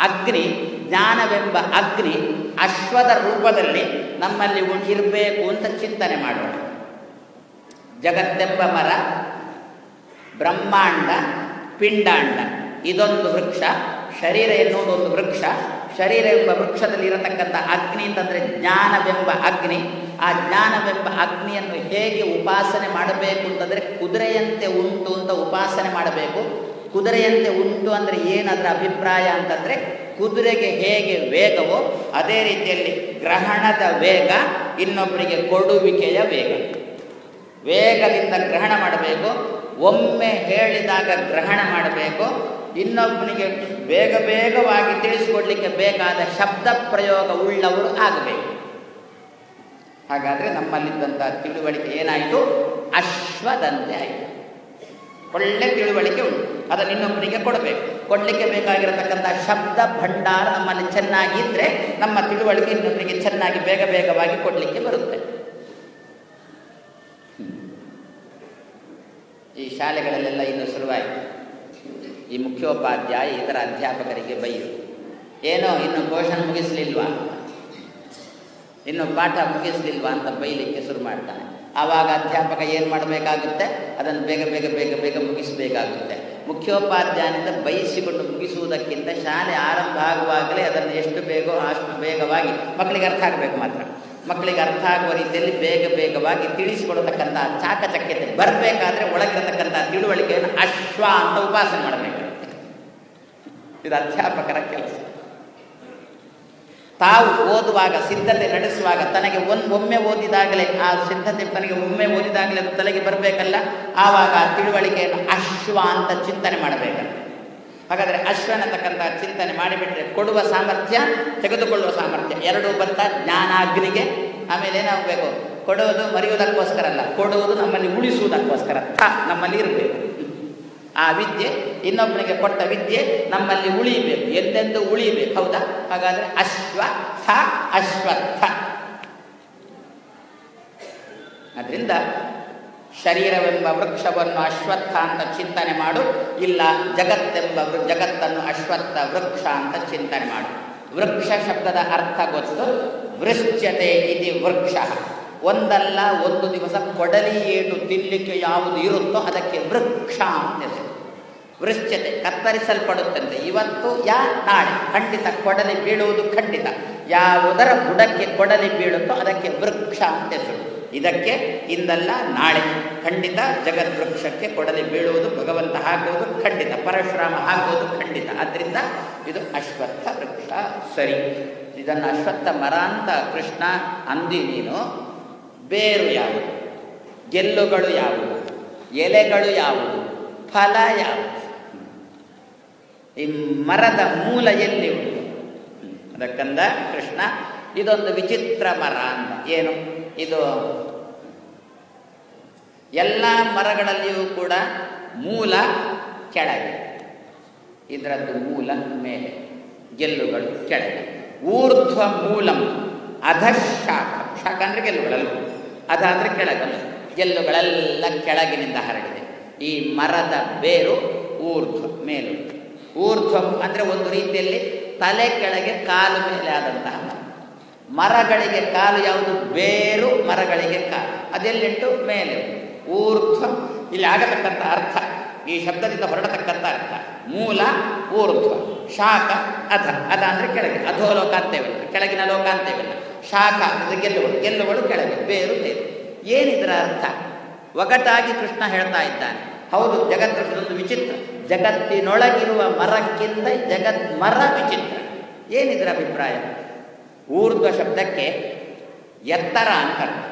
ಅಗ್ನಿ ಜ್ಞಾನವೆಂಬ ಅಗ್ನಿ ಅಶ್ವದ ರೂಪದಲ್ಲಿ ನಮ್ಮಲ್ಲಿ ಇರಬೇಕು ಅಂತ ಚಿಂತನೆ ಮಾಡೋಣ ಜಗತ್ತೆಂಬ ಮರ, ಬ್ರಹ್ಮಾಂಡ, ಪಿಂಡಾಂಡ, ಇದೊಂದು ವೃಕ್ಷ, ಶರೀರ ಎನ್ನುವುದು ಒಂದು ವೃಕ್ಷ, ಶರೀರ ಎಂಬ ವೃಕ್ಷದಲ್ಲಿ ಇರತಕ್ಕಂಥ ಅಗ್ನಿ ಅಂತಂದರೆ ಜ್ಞಾನವೆಂಬ ಅಗ್ನಿ. ಆ ಜ್ಞಾನವೆಂಬ ಅಗ್ನಿಯನ್ನು ಹೇಗೆ ಉಪಾಸನೆ ಮಾಡಬೇಕು ಅಂತಂದರೆ ಕುದುರೆಯಂತೆ ಉಂಟು ಅಂತ ಉಪಾಸನೆ ಮಾಡಬೇಕು. ಕುದುರೆಯಂತೆ ಉಂಟು ಅಂದರೆ ಏನದರ ಅಭಿಪ್ರಾಯ ಅಂತಂದರೆ ಕುದುರೆಗೆ ಹೇಗೆ ವೇಗವೋ ಅದೇ ರೀತಿಯಲ್ಲಿ ಗ್ರಹಣದ ವೇಗ ಇನ್ನೊಬ್ಬರಿಗೆ ಕೊಡುವಿಕೆಯ ವೇಗ. ವೇಗದಿಂದ ಗ್ರಹಣ ಮಾಡಬೇಕು, ಒಮ್ಮೆ ಹೇಳಿದಾಗ ಗ್ರಹಣ ಮಾಡಬೇಕು, ಇನ್ನೊಬ್ಬನಿಗೆ ಬೇಗ ಬೇಗವಾಗಿ ತಿಳಿಸಿಕೊಡ್ಲಿಕ್ಕೆ ಬೇಕಾದ ಶಬ್ದ ಪ್ರಯೋಗ ಉಳ್ಳವರು ಆಗಬೇಕು. ಹಾಗಾದರೆ ನಮ್ಮಲ್ಲಿದ್ದಂಥ ತಿಳುವಳಿಕೆ ಏನಾಯಿತು? ಅಶ್ವದಂತೆ ಆಯಿತು. ಒಳ್ಳೆ ತಿಳುವಳಿಕೆ ಉಂಟು. ಅದನ್ನು ಇನ್ನೊಬ್ಬರಿಗೆ ಕೊಡಬೇಕು. ಕೊಡಲಿಕ್ಕೆ ಬೇಕಾಗಿರತಕ್ಕಂಥ ಶಬ್ದ ಭಂಡಾರ ನಮ್ಮಲ್ಲಿ ಚೆನ್ನಾಗಿದ್ದರೆ ನಮ್ಮ ತಿಳುವಳಿಕೆ ಇನ್ನೊಬ್ಬರಿಗೆ ಚೆನ್ನಾಗಿ ಬೇಗ ಬೇಗವಾಗಿ ಕೊಡಲಿಕ್ಕೆ ಬರುತ್ತೆ. ಈ ಶಾಲೆಗಳಲ್ಲೆಲ್ಲ ಇನ್ನು ಶುರುವಾಯಿತು. ಈ ಮುಖ್ಯೋಪಾಧ್ಯಾಯ ಇತರ ಅಧ್ಯಾಪಕರಿಗೆ ಬೈಯು. ಏನೋ ಇನ್ನು ಪೋಷಣೆ ಮುಗಿಸ್ಲಿಲ್ವಾ? ಇನ್ನು ಪಾಠ ಮುಗಿಸ್ಲಿಲ್ವಾ ಅಂತ ಬೈಲಿಕ್ಕೆ ಶುರು ಮಾಡ್ತಾನೆ. ಆವಾಗ ಅಧ್ಯಾಪಕ ಏನು ಮಾಡಬೇಕಾಗುತ್ತೆ? ಅದನ್ನು ಬೇಗ ಬೇಗ ಬೇಗ ಬೇಗ ಮುಗಿಸಬೇಕಾಗುತ್ತೆ. ಮುಖ್ಯೋಪಾಧ್ಯಾಯನಿಂದ ಬಯಸಿಕೊಂಡು ಮುಗಿಸುವುದಕ್ಕಿಂತ ಶಾಲೆ ಆರಂಭ ಆಗುವಾಗಲೇ ಅದನ್ನು ಎಷ್ಟು ಬೇಗೋ ಅಷ್ಟು ಬೇಗವಾಗಿ ಮಕ್ಕಳಿಗೆ ಅರ್ಥ ಆಗಬೇಕು ಮಾತ್ರ. ಮಕ್ಕಳಿಗೆ ಅರ್ಥ ಆಗುವ ರೀತಿಯಲ್ಲಿ ಬೇಗ ಬೇಗವಾಗಿ ತಿಳಿಸಿಕೊಡತಕ್ಕಂಥ ಚಾಕಚಕ್ಯತೆ ಬರಬೇಕಾದ್ರೆ ಒಳಗಿರತಕ್ಕಂಥ ತಿಳುವಳಿಕೆಯನ್ನು ಅಶ್ವ ಅಂತ ಉಪಾಸನೆ ಮಾಡಬೇಕು. ಇದು ಅಧ್ಯಾಪಕರ ಕೆಲಸ. ತಾವು ಓದುವಾಗ, ಸಿದ್ಧತೆ ನಡೆಸುವಾಗ ತನಗೆ ಒಂದು ಒಮ್ಮೆ ಓದಿದಾಗಲೇ, ಆ ಸಿದ್ಧತೆ ತನಗೆ ಒಮ್ಮೆ ಓದಿದಾಗಲೇ ತಲೆಗೆ ಬರಬೇಕಲ್ಲ? ಆವಾಗ ಆ ತಿಳುವಳಿಕೆಯನ್ನು ಅಶ್ವ ಅಂತ ಚಿಂತನೆ ಮಾಡಬೇಕಲ್ಲ ಹಾಗಾದರೆ ಅಶ್ವನತಕ್ಕಂಥ ಚಿಂತನೆ ಮಾಡಿಬಿಟ್ರೆ ಕೊಡುವ ಸಾಮರ್ಥ್ಯ, ತೆಗೆದುಕೊಳ್ಳುವ ಸಾಮರ್ಥ್ಯ ಎರಡೂ ಬಂತ? ಜ್ಞಾನಾಗ್ನಿಗೆ. ಆಮೇಲೆ ಏನಾಗಬೇಕು? ಕೊಡುವುದು ಮರೆಯುವುದಕ್ಕೋಸ್ಕರ ಅಲ್ಲ ಕೊಡುವುದು ನಮ್ಮಲ್ಲಿ ಉಳಿಸುವುದಕ್ಕೋಸ್ಕರ. ನಮ್ಮಲ್ಲಿ ಇರಬೇಕು. ಆ ವಿದ್ಯೆ, ಇನ್ನೊಬ್ಬನಿಗೆ ಕೊಟ್ಟ ವಿದ್ಯೆ ನಮ್ಮಲ್ಲಿ ಉಳಿಬೇಕು. ಎಂದೆಂದು ಉಳಿಬೇಕು? ಹೌದಾ? ಹಾಗಾದ್ರೆ ಅಶ್ವ ಥ ಅಶ್ವತ್ಥ. ಅದರಿಂದ ಶರೀರವೆಂಬ ವೃಕ್ಷವನ್ನು ಅಶ್ವತ್ಥ ಅಂತ ಚಿಂತನೆ ಮಾಡು, ಇಲ್ಲ ಜಗತ್ತೆಂಬ ಜಗತ್ತನ್ನು ಅಶ್ವತ್ಥ ವೃಕ್ಷ ಅಂತ ಚಿಂತನೆ ಮಾಡು. ವೃಕ್ಷ ಶಬ್ದದ ಅರ್ಥ ಗೊತ್ತು? ವೃಶ್ಚತೆ ಇದು ವೃಕ್ಷ. ಒಂದಲ್ಲ, ಒಂದು ದಿವಸ ಕೊಡಲಿ ಏಟು ತಿನ್ನಲಿಕ್ಕೆ ಯಾವುದು ಇರುತ್ತೋ ಅದಕ್ಕೆ ವೃಕ್ಷ ಅಂತ ಹೆಸರು. ವೃಶ್ಚತೆ ಕತ್ತರಿಸಲ್ಪಡುತ್ತಂತೆ. ಇವತ್ತು ಯಾ? ನಾಳೆ. ಖಂಡಿತ ಕೊಡಲಿ ಬೀಳುವುದು ಖಂಡಿತ. ಯಾವುದರ ಬುಡಕ್ಕೆ ಕೊಡಲಿ ಬೀಳುತ್ತೋ ಅದಕ್ಕೆ ವೃಕ್ಷ ಅಂತ ಹೆಸರು. ಇದಕ್ಕೆ ಇಂದಲ್ಲ ನಾಳೆ. ಖಂಡಿತ ಜಗದ್ವೃಕ್ಷಕ್ಕೆ ಕೊಡಲಿ ಬೀಳುವುದು, ಭಗವಂತ ಹಾಕುವುದು ಖಂಡಿತ, ಪರಶುರಾಮ ಹಾಕುವುದು ಖಂಡಿತ. ಆದ್ದರಿಂದ ಇದು ಅಶ್ವತ್ಥ ವೃಕ್ಷ ಸರಿ. ಇದನ್ನು ಅಶ್ವತ್ಥ ಮರ ಅಂತ ಕೃಷ್ಣ ಅಂದಿ ನೀನು. ಬೇರು ಯಾವುದು? ಗೆಲ್ಲುಗಳು ಯಾವುದು? ಎಲೆಗಳು ಯಾವುದು? ಫಲ ಯಾವುದು? ಈ ಮರದ ಮೂಲ ಎಲ್ಲಿ ಉಂಟು? ಅದಕ್ಕಂದ ಕೃಷ್ಣ, ಇದೊಂದು ವಿಚಿತ್ರ ಮರ ಅಂತ. ಏನು? ಇದು ಎಲ್ಲ ಮರಗಳಲ್ಲಿಯೂ ಕೂಡ ಮೂಲ ಕೆಳಗೆ. ಇದರದ್ದು ಮೂಲ ಮೇಲೆ. ಗೆಲ್ಲುಗಳು ಕೆಳಗೆ. ಊರ್ಧ್ವ ಮೂಲಂ. ಅಧಶಾಖ. ಶಾಖ ಅಂದರೆ ಗೆಲ್ಲುಗಳಲ್ಲ. ಕೆಳಗೆ ಕೆಳಗಲ್ಲ. ಗೆಲ್ಲುಗಳೆಲ್ಲ ಕೆಳಗಿನಿಂದ ಹರಡಿದೆ. ಈ ಮರದ ಬೇರು ಊರ್ಧ್ವ, ಮೇಲು. ಊರ್ಧ್ವ ಅಂದರೆ ಒಂದು ರೀತಿಯಲ್ಲಿ ತಲೆ ಕೆಳಗೆ ಕಾಲು ಮೇಲೆ ಆದಂತಹ ಮರ. ಮರಗಳಿಗೆ ಕಾಲು ಯಾವುದು? ಬೇರು ಮರಗಳಿಗೆ ಕಾಲು. ಅದೆಲ್ಲಿಟ್ಟು? ಮೇಲೆ. ಊರ್ಧ್ವ. ಇಲ್ಲಿ ಆಗತಕ್ಕಂಥ ಅರ್ಥ. ಈ ಶಬ್ದದಿಂದ ಹೊರಡತಕ್ಕಂಥ ಅರ್ಥ. ಮೂಲ ಊರ್ಧ್ವ. ಶಾಖ ಅಧ ಅಧ ಅಂದರೆ ಕೆಳಗೆ. ಅಧೋಲೋಕ ಅಂತೇವಲ್ಲ. ಕೆಳಗಿನ ಲೋಕ ಅಂತೇವಲ್ಲ. ಶಾಖ ಅಂದರೆ ಗೆಲ್ಲುಗಳು ಗೆಲ್ಲುಗಳು ಕೆಳಗೆ. ಬೇರು ಬೇರು. ಏನಿದರ ಅರ್ಥ? ಒಗಟಾಗಿ ಕೃಷ್ಣ ಹೇಳ್ತಾ ಇದ್ದಾನೆ. ಹೌದು ಜಗತ್ತೊಂದು ವಿಚಿತ್ರ. ಜಗತ್ತಿನೊಳಗಿರುವ ಮರಕ್ಕಿಂತ ಜಗತ್ ಮರ ವಿಚಿತ್ರ. ಏನಿದರ ಅಭಿಪ್ರಾಯ? ಊರ್ಧ್ವ ಶಬ್ದಕ್ಕೆ ಎತ್ತರ ಅಂತ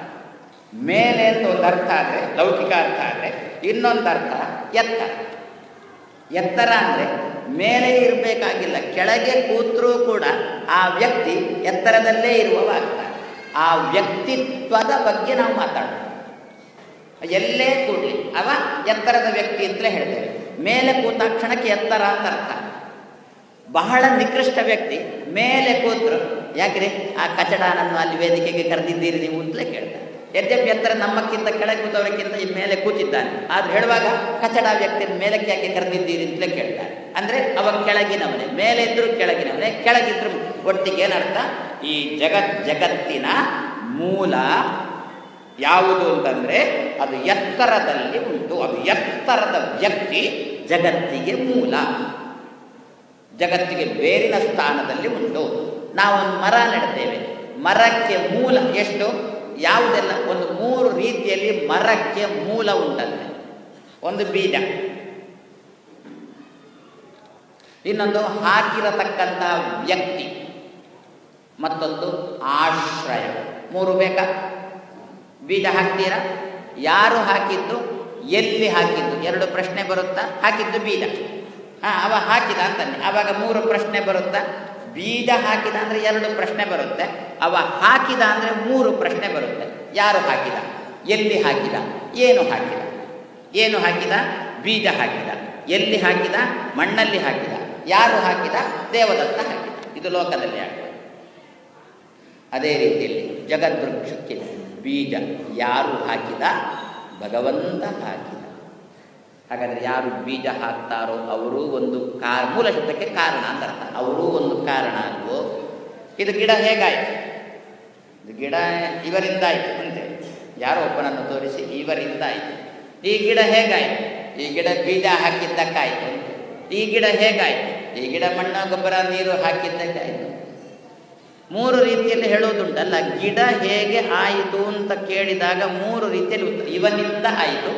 ಮೇಲೆ ಅಂತ ಒಂದು ಅರ್ಥ ಆದರೆ, ಲೌಕಿಕ ಅರ್ಥ ಆದರೆ, ಇನ್ನೊಂದು ಅರ್ಥ ಎತ್ತರ. ಎತ್ತರ ಅಂದರೆ ಮೇಲೆ ಇರಬೇಕಾಗಿಲ್ಲ, ಕೆಳಗೆ ಕೂತರೂ ಕೂಡ ಆ ವ್ಯಕ್ತಿ ಎತ್ತರದಲ್ಲೇ ಇರುವವಾಗ್ತಾನೆ ಆ ವ್ಯಕ್ತಿತ್ವದ ಬಗ್ಗೆ ನಾವು ಮಾತಾಡೋಣ ಎಲ್ಲೇ ಕೂಡಲಿ, ಅವ ಎತ್ತರದ ವ್ಯಕ್ತಿ ಅಂತಲೇ ಹೇಳ್ತೇವೆ. ಮೇಲೆ ಕೂತ ಕ್ಷಣಕ್ಕೆ ಎತ್ತರ ಅಂತ ಅರ್ಥ. ಬಹಳ ನಿಕೃಷ್ಟ ವ್ಯಕ್ತಿ, ಮೇಲೆ ಕೂತರು, ಯಾಕ್ರಿ? ಆ ಕಚಡನನ್ನು ಅಲ್ಲಿ ವೇದಿಕೆಗೆ ಕರೆದಿದ್ದೀರಿ ನೀವು ಅಂತಲೇ ಕೇಳ್ತಾರೆ ಯದ್ಯಪಿ ಎತ್ತರ ನಮ್ಮಕ್ಕಿಂತ ಕೆಳಗೆ ಕೂತವರಿಗಿಂತ ಮೇಲೆ ಕೂತಿದ್ದಾನೆ. ಆದ್ರೆ ಹೇಳುವಾಗ ಕಚಡ ವ್ಯಕ್ತಿಯನ್ನು ಮೇಲಕ್ಕೆ ಯಾಕೆ ಕರೆದಿದ್ದೀರಿ ಅಂತಲೇ ಕೇಳ್ತಾರೆ. ಅಂದ್ರೆ ಅವ ಕೆಳಗಿನವನೇ, ಮೇಲೆ ಇದ್ದರೂ ಕೆಳಗಿನವನೇ, ಕೆಳಗಿದ್ರು ಒಟ್ಟಿಗೆ ಏನರ್ಥ? ಈ ಜಗತ್ ಜಗತ್ತಿನ ಮೂಲ ಯಾವುದು ಅಂತಂದ್ರೆ ಅದು ಎತ್ತರದಲ್ಲಿ ಉಂಟು. ಅದು ಎತ್ತರದ ವ್ಯಕ್ತಿ ಜಗತ್ತಿಗೆ ಮೂಲ. ಜಗತ್ತಿಗೆ ಬೇರಿನ ಸ್ಥಾನದಲ್ಲಿ ಉಂಟು. ನಾವೊಂದು ಮರ ನೆಡ್ತೇವೆ. ಮರಕ್ಕೆ ಮೂಲ ಎಷ್ಟು? ಯಾವುದೆಲ್ಲ? ಒಂದು ಮೂರು ರೀತಿಯಲ್ಲಿ ಮರಕ್ಕೆ ಮೂಲ ಉಂಟಂತೆ. ಒಂದು ಬೀಜ. ಇನ್ನೊಂದು ಹಾಕಿರತಕ್ಕಂಥ ವ್ಯಕ್ತಿ. ಮತ್ತೊಂದು ಆಶ್ರಯ. ಮೂರು ಬೇಕಾ? ಬೀಜ ಹಾಕ್ತೀರಾ? ಯಾರು ಹಾಕಿದ್ದು? ಎಲ್ಲಿ ಹಾಕಿದ್ದು? ಎರಡು ಪ್ರಶ್ನೆ ಬರುತ್ತಾ? ಹಾಕಿದ್ದು ಬೀಜ. ಹಾಂ, ಅವ ಹಾಕಿದ ಅಂತಾನೆ ಅವಾಗ ಮೂರು ಪ್ರಶ್ನೆ ಬರುತ್ತಾ? ಬೀಜ ಹಾಕಿದ ಅಂದರೆ ಎರಡು ಪ್ರಶ್ನೆ ಬರುತ್ತೆ. ಅವ ಹಾಕಿದ ಅಂದರೆ ಮೂರು ಪ್ರಶ್ನೆ ಬರುತ್ತೆ. ಯಾರು ಹಾಕಿದ? ಎಲ್ಲಿ ಹಾಕಿದ? ಏನು ಹಾಕಿದ? ಏನು ಹಾಕಿದ? ಬೀಜ ಹಾಕಿದ. ಎಲ್ಲಿ ಹಾಕಿದ? ಮಣ್ಣಲ್ಲಿ ಹಾಕಿದ. ಯಾರು ಹಾಕಿದ? ದೇವದತ್ತ ಹಾಕಿದ. ಇದು ಲೋಕದಲ್ಲಿ ಹಾಕಿದ ಅದೇ ರೀತಿಯಲ್ಲಿ ಜಗದ್ವೃಕ್ಷಕ್ಕೆ ಬೀಜ ಯಾರು ಹಾಕಿದ? ಭಗವಂತ ಹಾಕಿದ. ಹಾಗಾದರೆ ಯಾರು ಬೀಜ ಹಾಕ್ತಾರೋ ಅವರು ಒಂದು ಕಾರ್, ಮೂಲ ಶಬ್ದಕ್ಕೆ ಕಾರಣ ಅಂತ ಅರ್ಥ. ಅವರೂ ಒಂದು ಕಾರಣ ಅಲ್ವೋ? ಇದು ಗಿಡ ಹೇಗಾಯಿತು? ಇದು ಗಿಡ ಇವರಿಂದ ಆಯಿತು ಅಂತೆ. ಯಾರೋ ಒಬ್ಬನನ್ನು ತೋರಿಸಿ ಇವರಿಂದ ಆಯಿತು ಈ ಗಿಡ ಹೇಗಾಯಿತು? ಈ ಗಿಡ ಬೀಜ ಹಾಕಿದ್ದಕ್ಕಾಯಿತು ಈ ಗಿಡ ಹೇಗಾಯಿತು? ಈ ಗಿಡ ಮಣ್ಣು ಗೊಬ್ಬರ ನೀರು ಹಾಕಿದ್ದಕ್ಕಾಯಿತು. ಮೂರು ರೀತಿಯಲ್ಲಿ ಹೇಳೋದುಂಟಲ್ಲ, ಗಿಡ ಹೇಗೆ ಆಯಿತು ಅಂತ ಕೇಳಿದಾಗ ಮೂರು ರೀತಿಯಲ್ಲಿ ಇವನಿಂದ ಆಯಿತು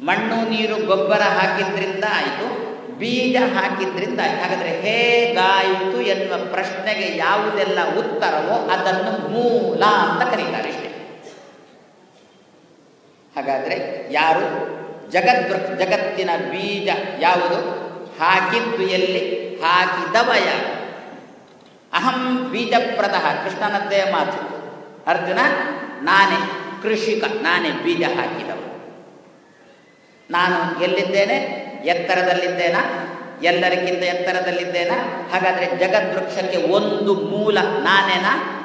ಮಣ್ಣು, ನೀರು, ಗೊಬ್ಬರ ಹಾಕಿದ್ರಿಂದ ಆಯಿತು, ಬೀಜ ಹಾಕಿದ್ರಿಂದ ಆಯ್ತು. ಹಾಗಾದರೆ ಹೇಗಾಯಿತು ಎನ್ನುವ ಪ್ರಶ್ನೆಗೆ ಯಾವುದೆಲ್ಲ ಉತ್ತರವೋ ಅದನ್ನು ಮೂಲ ಅಂತ ಕರೀತಾರೆ ಇಷ್ಟೇ. ಹಾಗಾದರೆ ಯಾರು? ಜಗದ್ ಜಗತ್ತಿನ ಬೀಜ ಯಾವುದು? ಹಾಕಿದ್ದು ಎಲ್ಲಿ? ಹಾಕಿದವ ಯಾರು? ಅಹಂ ಬೀಜಪ್ರದಃ. ಕೃಷ್ಣನದ್ದೇ ಮಾತು. ಅರ್ಜುನ, ನಾನೇ ಕೃಷಿಕ, ನಾನೇ ಬೀಜ ಹಾಕಿದವ. ನಾನು ಎಲ್ಲಿದ್ದೇನೆ? ಎತ್ತರದಲ್ಲಿದ್ದೇನಾ? ಎಲ್ಲರಿಗಿಂತ ಎತ್ತರದಲ್ಲಿದ್ದೇನಾ? ಹಾಗಾದರೆ ಜಗದ್ವೃಕ್ಷಕ್ಕೆ ಒಂದು ಮೂಲ ನಾನೇನಾ?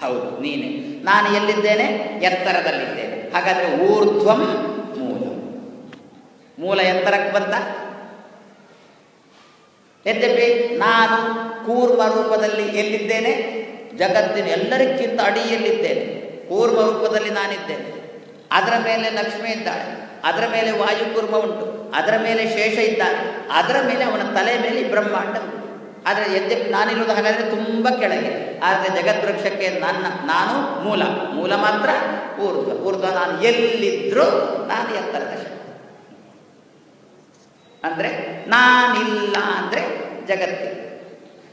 ಹೌದು, ನೀನೆ. ನಾನು ಎಲ್ಲಿದ್ದೇನೆ? ಎತ್ತರದಲ್ಲಿದ್ದೇನೆ. ಹಾಗಾದರೆ ಊರ್ಧ್ವಂ ಮೂಲ. ಮೂಲ ಎತ್ತರಕ್ಕೆ ಬಂತ? ಎದ್ದಿ ನಾನು ಕೂರ್ಮ ರೂಪದಲ್ಲಿ ಎಲ್ಲಿದ್ದೇನೆ? ಜಗತ್ತಿನ ಎಲ್ಲರಿಗಿಂತ ಅಡಿಯಲ್ಲಿದ್ದೇನೆ. ಕೂರ್ಮ ರೂಪದಲ್ಲಿ ನಾನಿದ್ದೇನೆ. ಅದರ ಮೇಲೆ ಲಕ್ಷ್ಮಿ ಇದ್ದಾಳೆ. ಅದರ ಮೇಲೆ ವಾಯುಕುರ್ಮ ಉಂಟು. ಅದರ ಮೇಲೆ ಶೇಷ ಇದ್ದಾನೆ ಅದರ ಮೇಲೆ ಅವನ ತಲೆ ಮೇಲೆ ಬ್ರಹ್ಮಾಂಡ ಆದರೆ ಎದ್ದೆ ನಾನಿರುವುದು ಹಾಗಾದರೆ ತುಂಬ ಕೆಳಗೆ. ಆದರೆ ಜಗದ್ವೃಕ್ಷಕ್ಕೆ ನನ್ನ, ನಾನು ಮೂಲ. ಮೂಲ ಮಾತ್ರ ಊರ್ಧ್ವ. ಊರ್ಧ್ವ ನಾನು ಎಲ್ಲಿದ್ದರೂ ನಾನು ಎತ್ತರದ ಶಕ್ತಿ. ಅಂದರೆ ನಾನಿಲ್ಲ ಅಂದರೆ ಜಗತ್ತಿಲ್ಲ.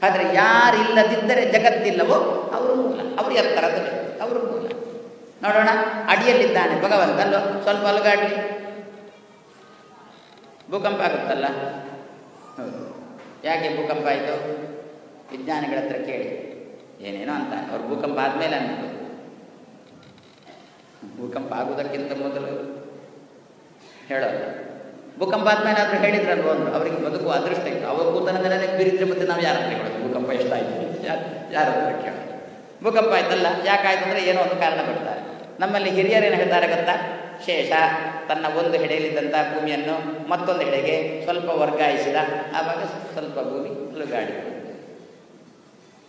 ಆದರೆ ಯಾರಿಲ್ಲದಿದ್ದರೆ ಜಗತ್ತಿಲ್ಲವೋ ಅವರು ಮೂಲ. ಅವರು ಎತ್ತರದ ಅವರು ಮೂಲ. ನೋಡೋಣ. ಅಡಿಯಲ್ಲಿದ್ದಾನೆ ಭಗವಂತ. ಅಲ್ಲೋ, ಸ್ವಲ್ಪ ಅಲುಗಾಡ್ಲಿ ಭೂಕಂಪ ಆಗುತ್ತಲ್ಲ? ಹೌದು. ಯಾಕೆ ಭೂಕಂಪ ಆಯಿತು? ವಿಜ್ಞಾನಿಗಳ ಹತ್ರ ಕೇಳಿ. ಏನೇನೋ ಅಂತ. ಅವ್ರು ಭೂಕಂಪ ಆದಮೇಲೆ ಅನ್ನೋದು ಭೂಕಂಪ ಆಗುವುದಕ್ಕಿಂತ ಮೊದಲು ಹೇಳೋದು. ಭೂಕಂಪ ಆದ್ಮೇಲೆ ಆದರೂ ಹೇಳಿದ್ರಲ್ವ ಅಂದ್ರು. ಅವರಿಗೆ ಬದುಕು ಅದೃಷ್ಟ ಇತ್ತು. ಅವರು ಕೂತನದಲ್ಲೇ ಬೀರಿದ್ರೆ ಮತ್ತೆ ನಾವು ಯಾರ ಹತ್ರ ಹೇಳೋದು ಭೂಕಂಪ ಎಷ್ಟಾಯ್ತು? ಯಾರು, ಯಾರ ಹತ್ರ ಕೇಳೋದು? ಭೂಕಂಪ ಆಯ್ತಲ್ಲ? ಯಾಕಾಯ್ತು ಅಂದರೆ ಏನೋ ಒಂದು ಕಾರಣ ಕೊಡ್ತಾರೆ. ನಮ್ಮಲ್ಲಿ ಹಿರಿಯರೇನು ಹೇಳ್ತಾರೆ ಗೊತ್ತಾ? ಶೇಷ ತನ್ನ ಒಂದು ಹೆಡೆಯಲ್ಲಿದ್ದಂಥ ಭೂಮಿಯನ್ನು ಮತ್ತೊಂದು ಹೆಡೆಗೆ ಸ್ವಲ್ಪ ವರ್ಗಾಯಿಸಿದ ಆವಾಗ ಸ್ವಲ್ಪ ಭೂಮಿ ಅಲುಗಾಡಿ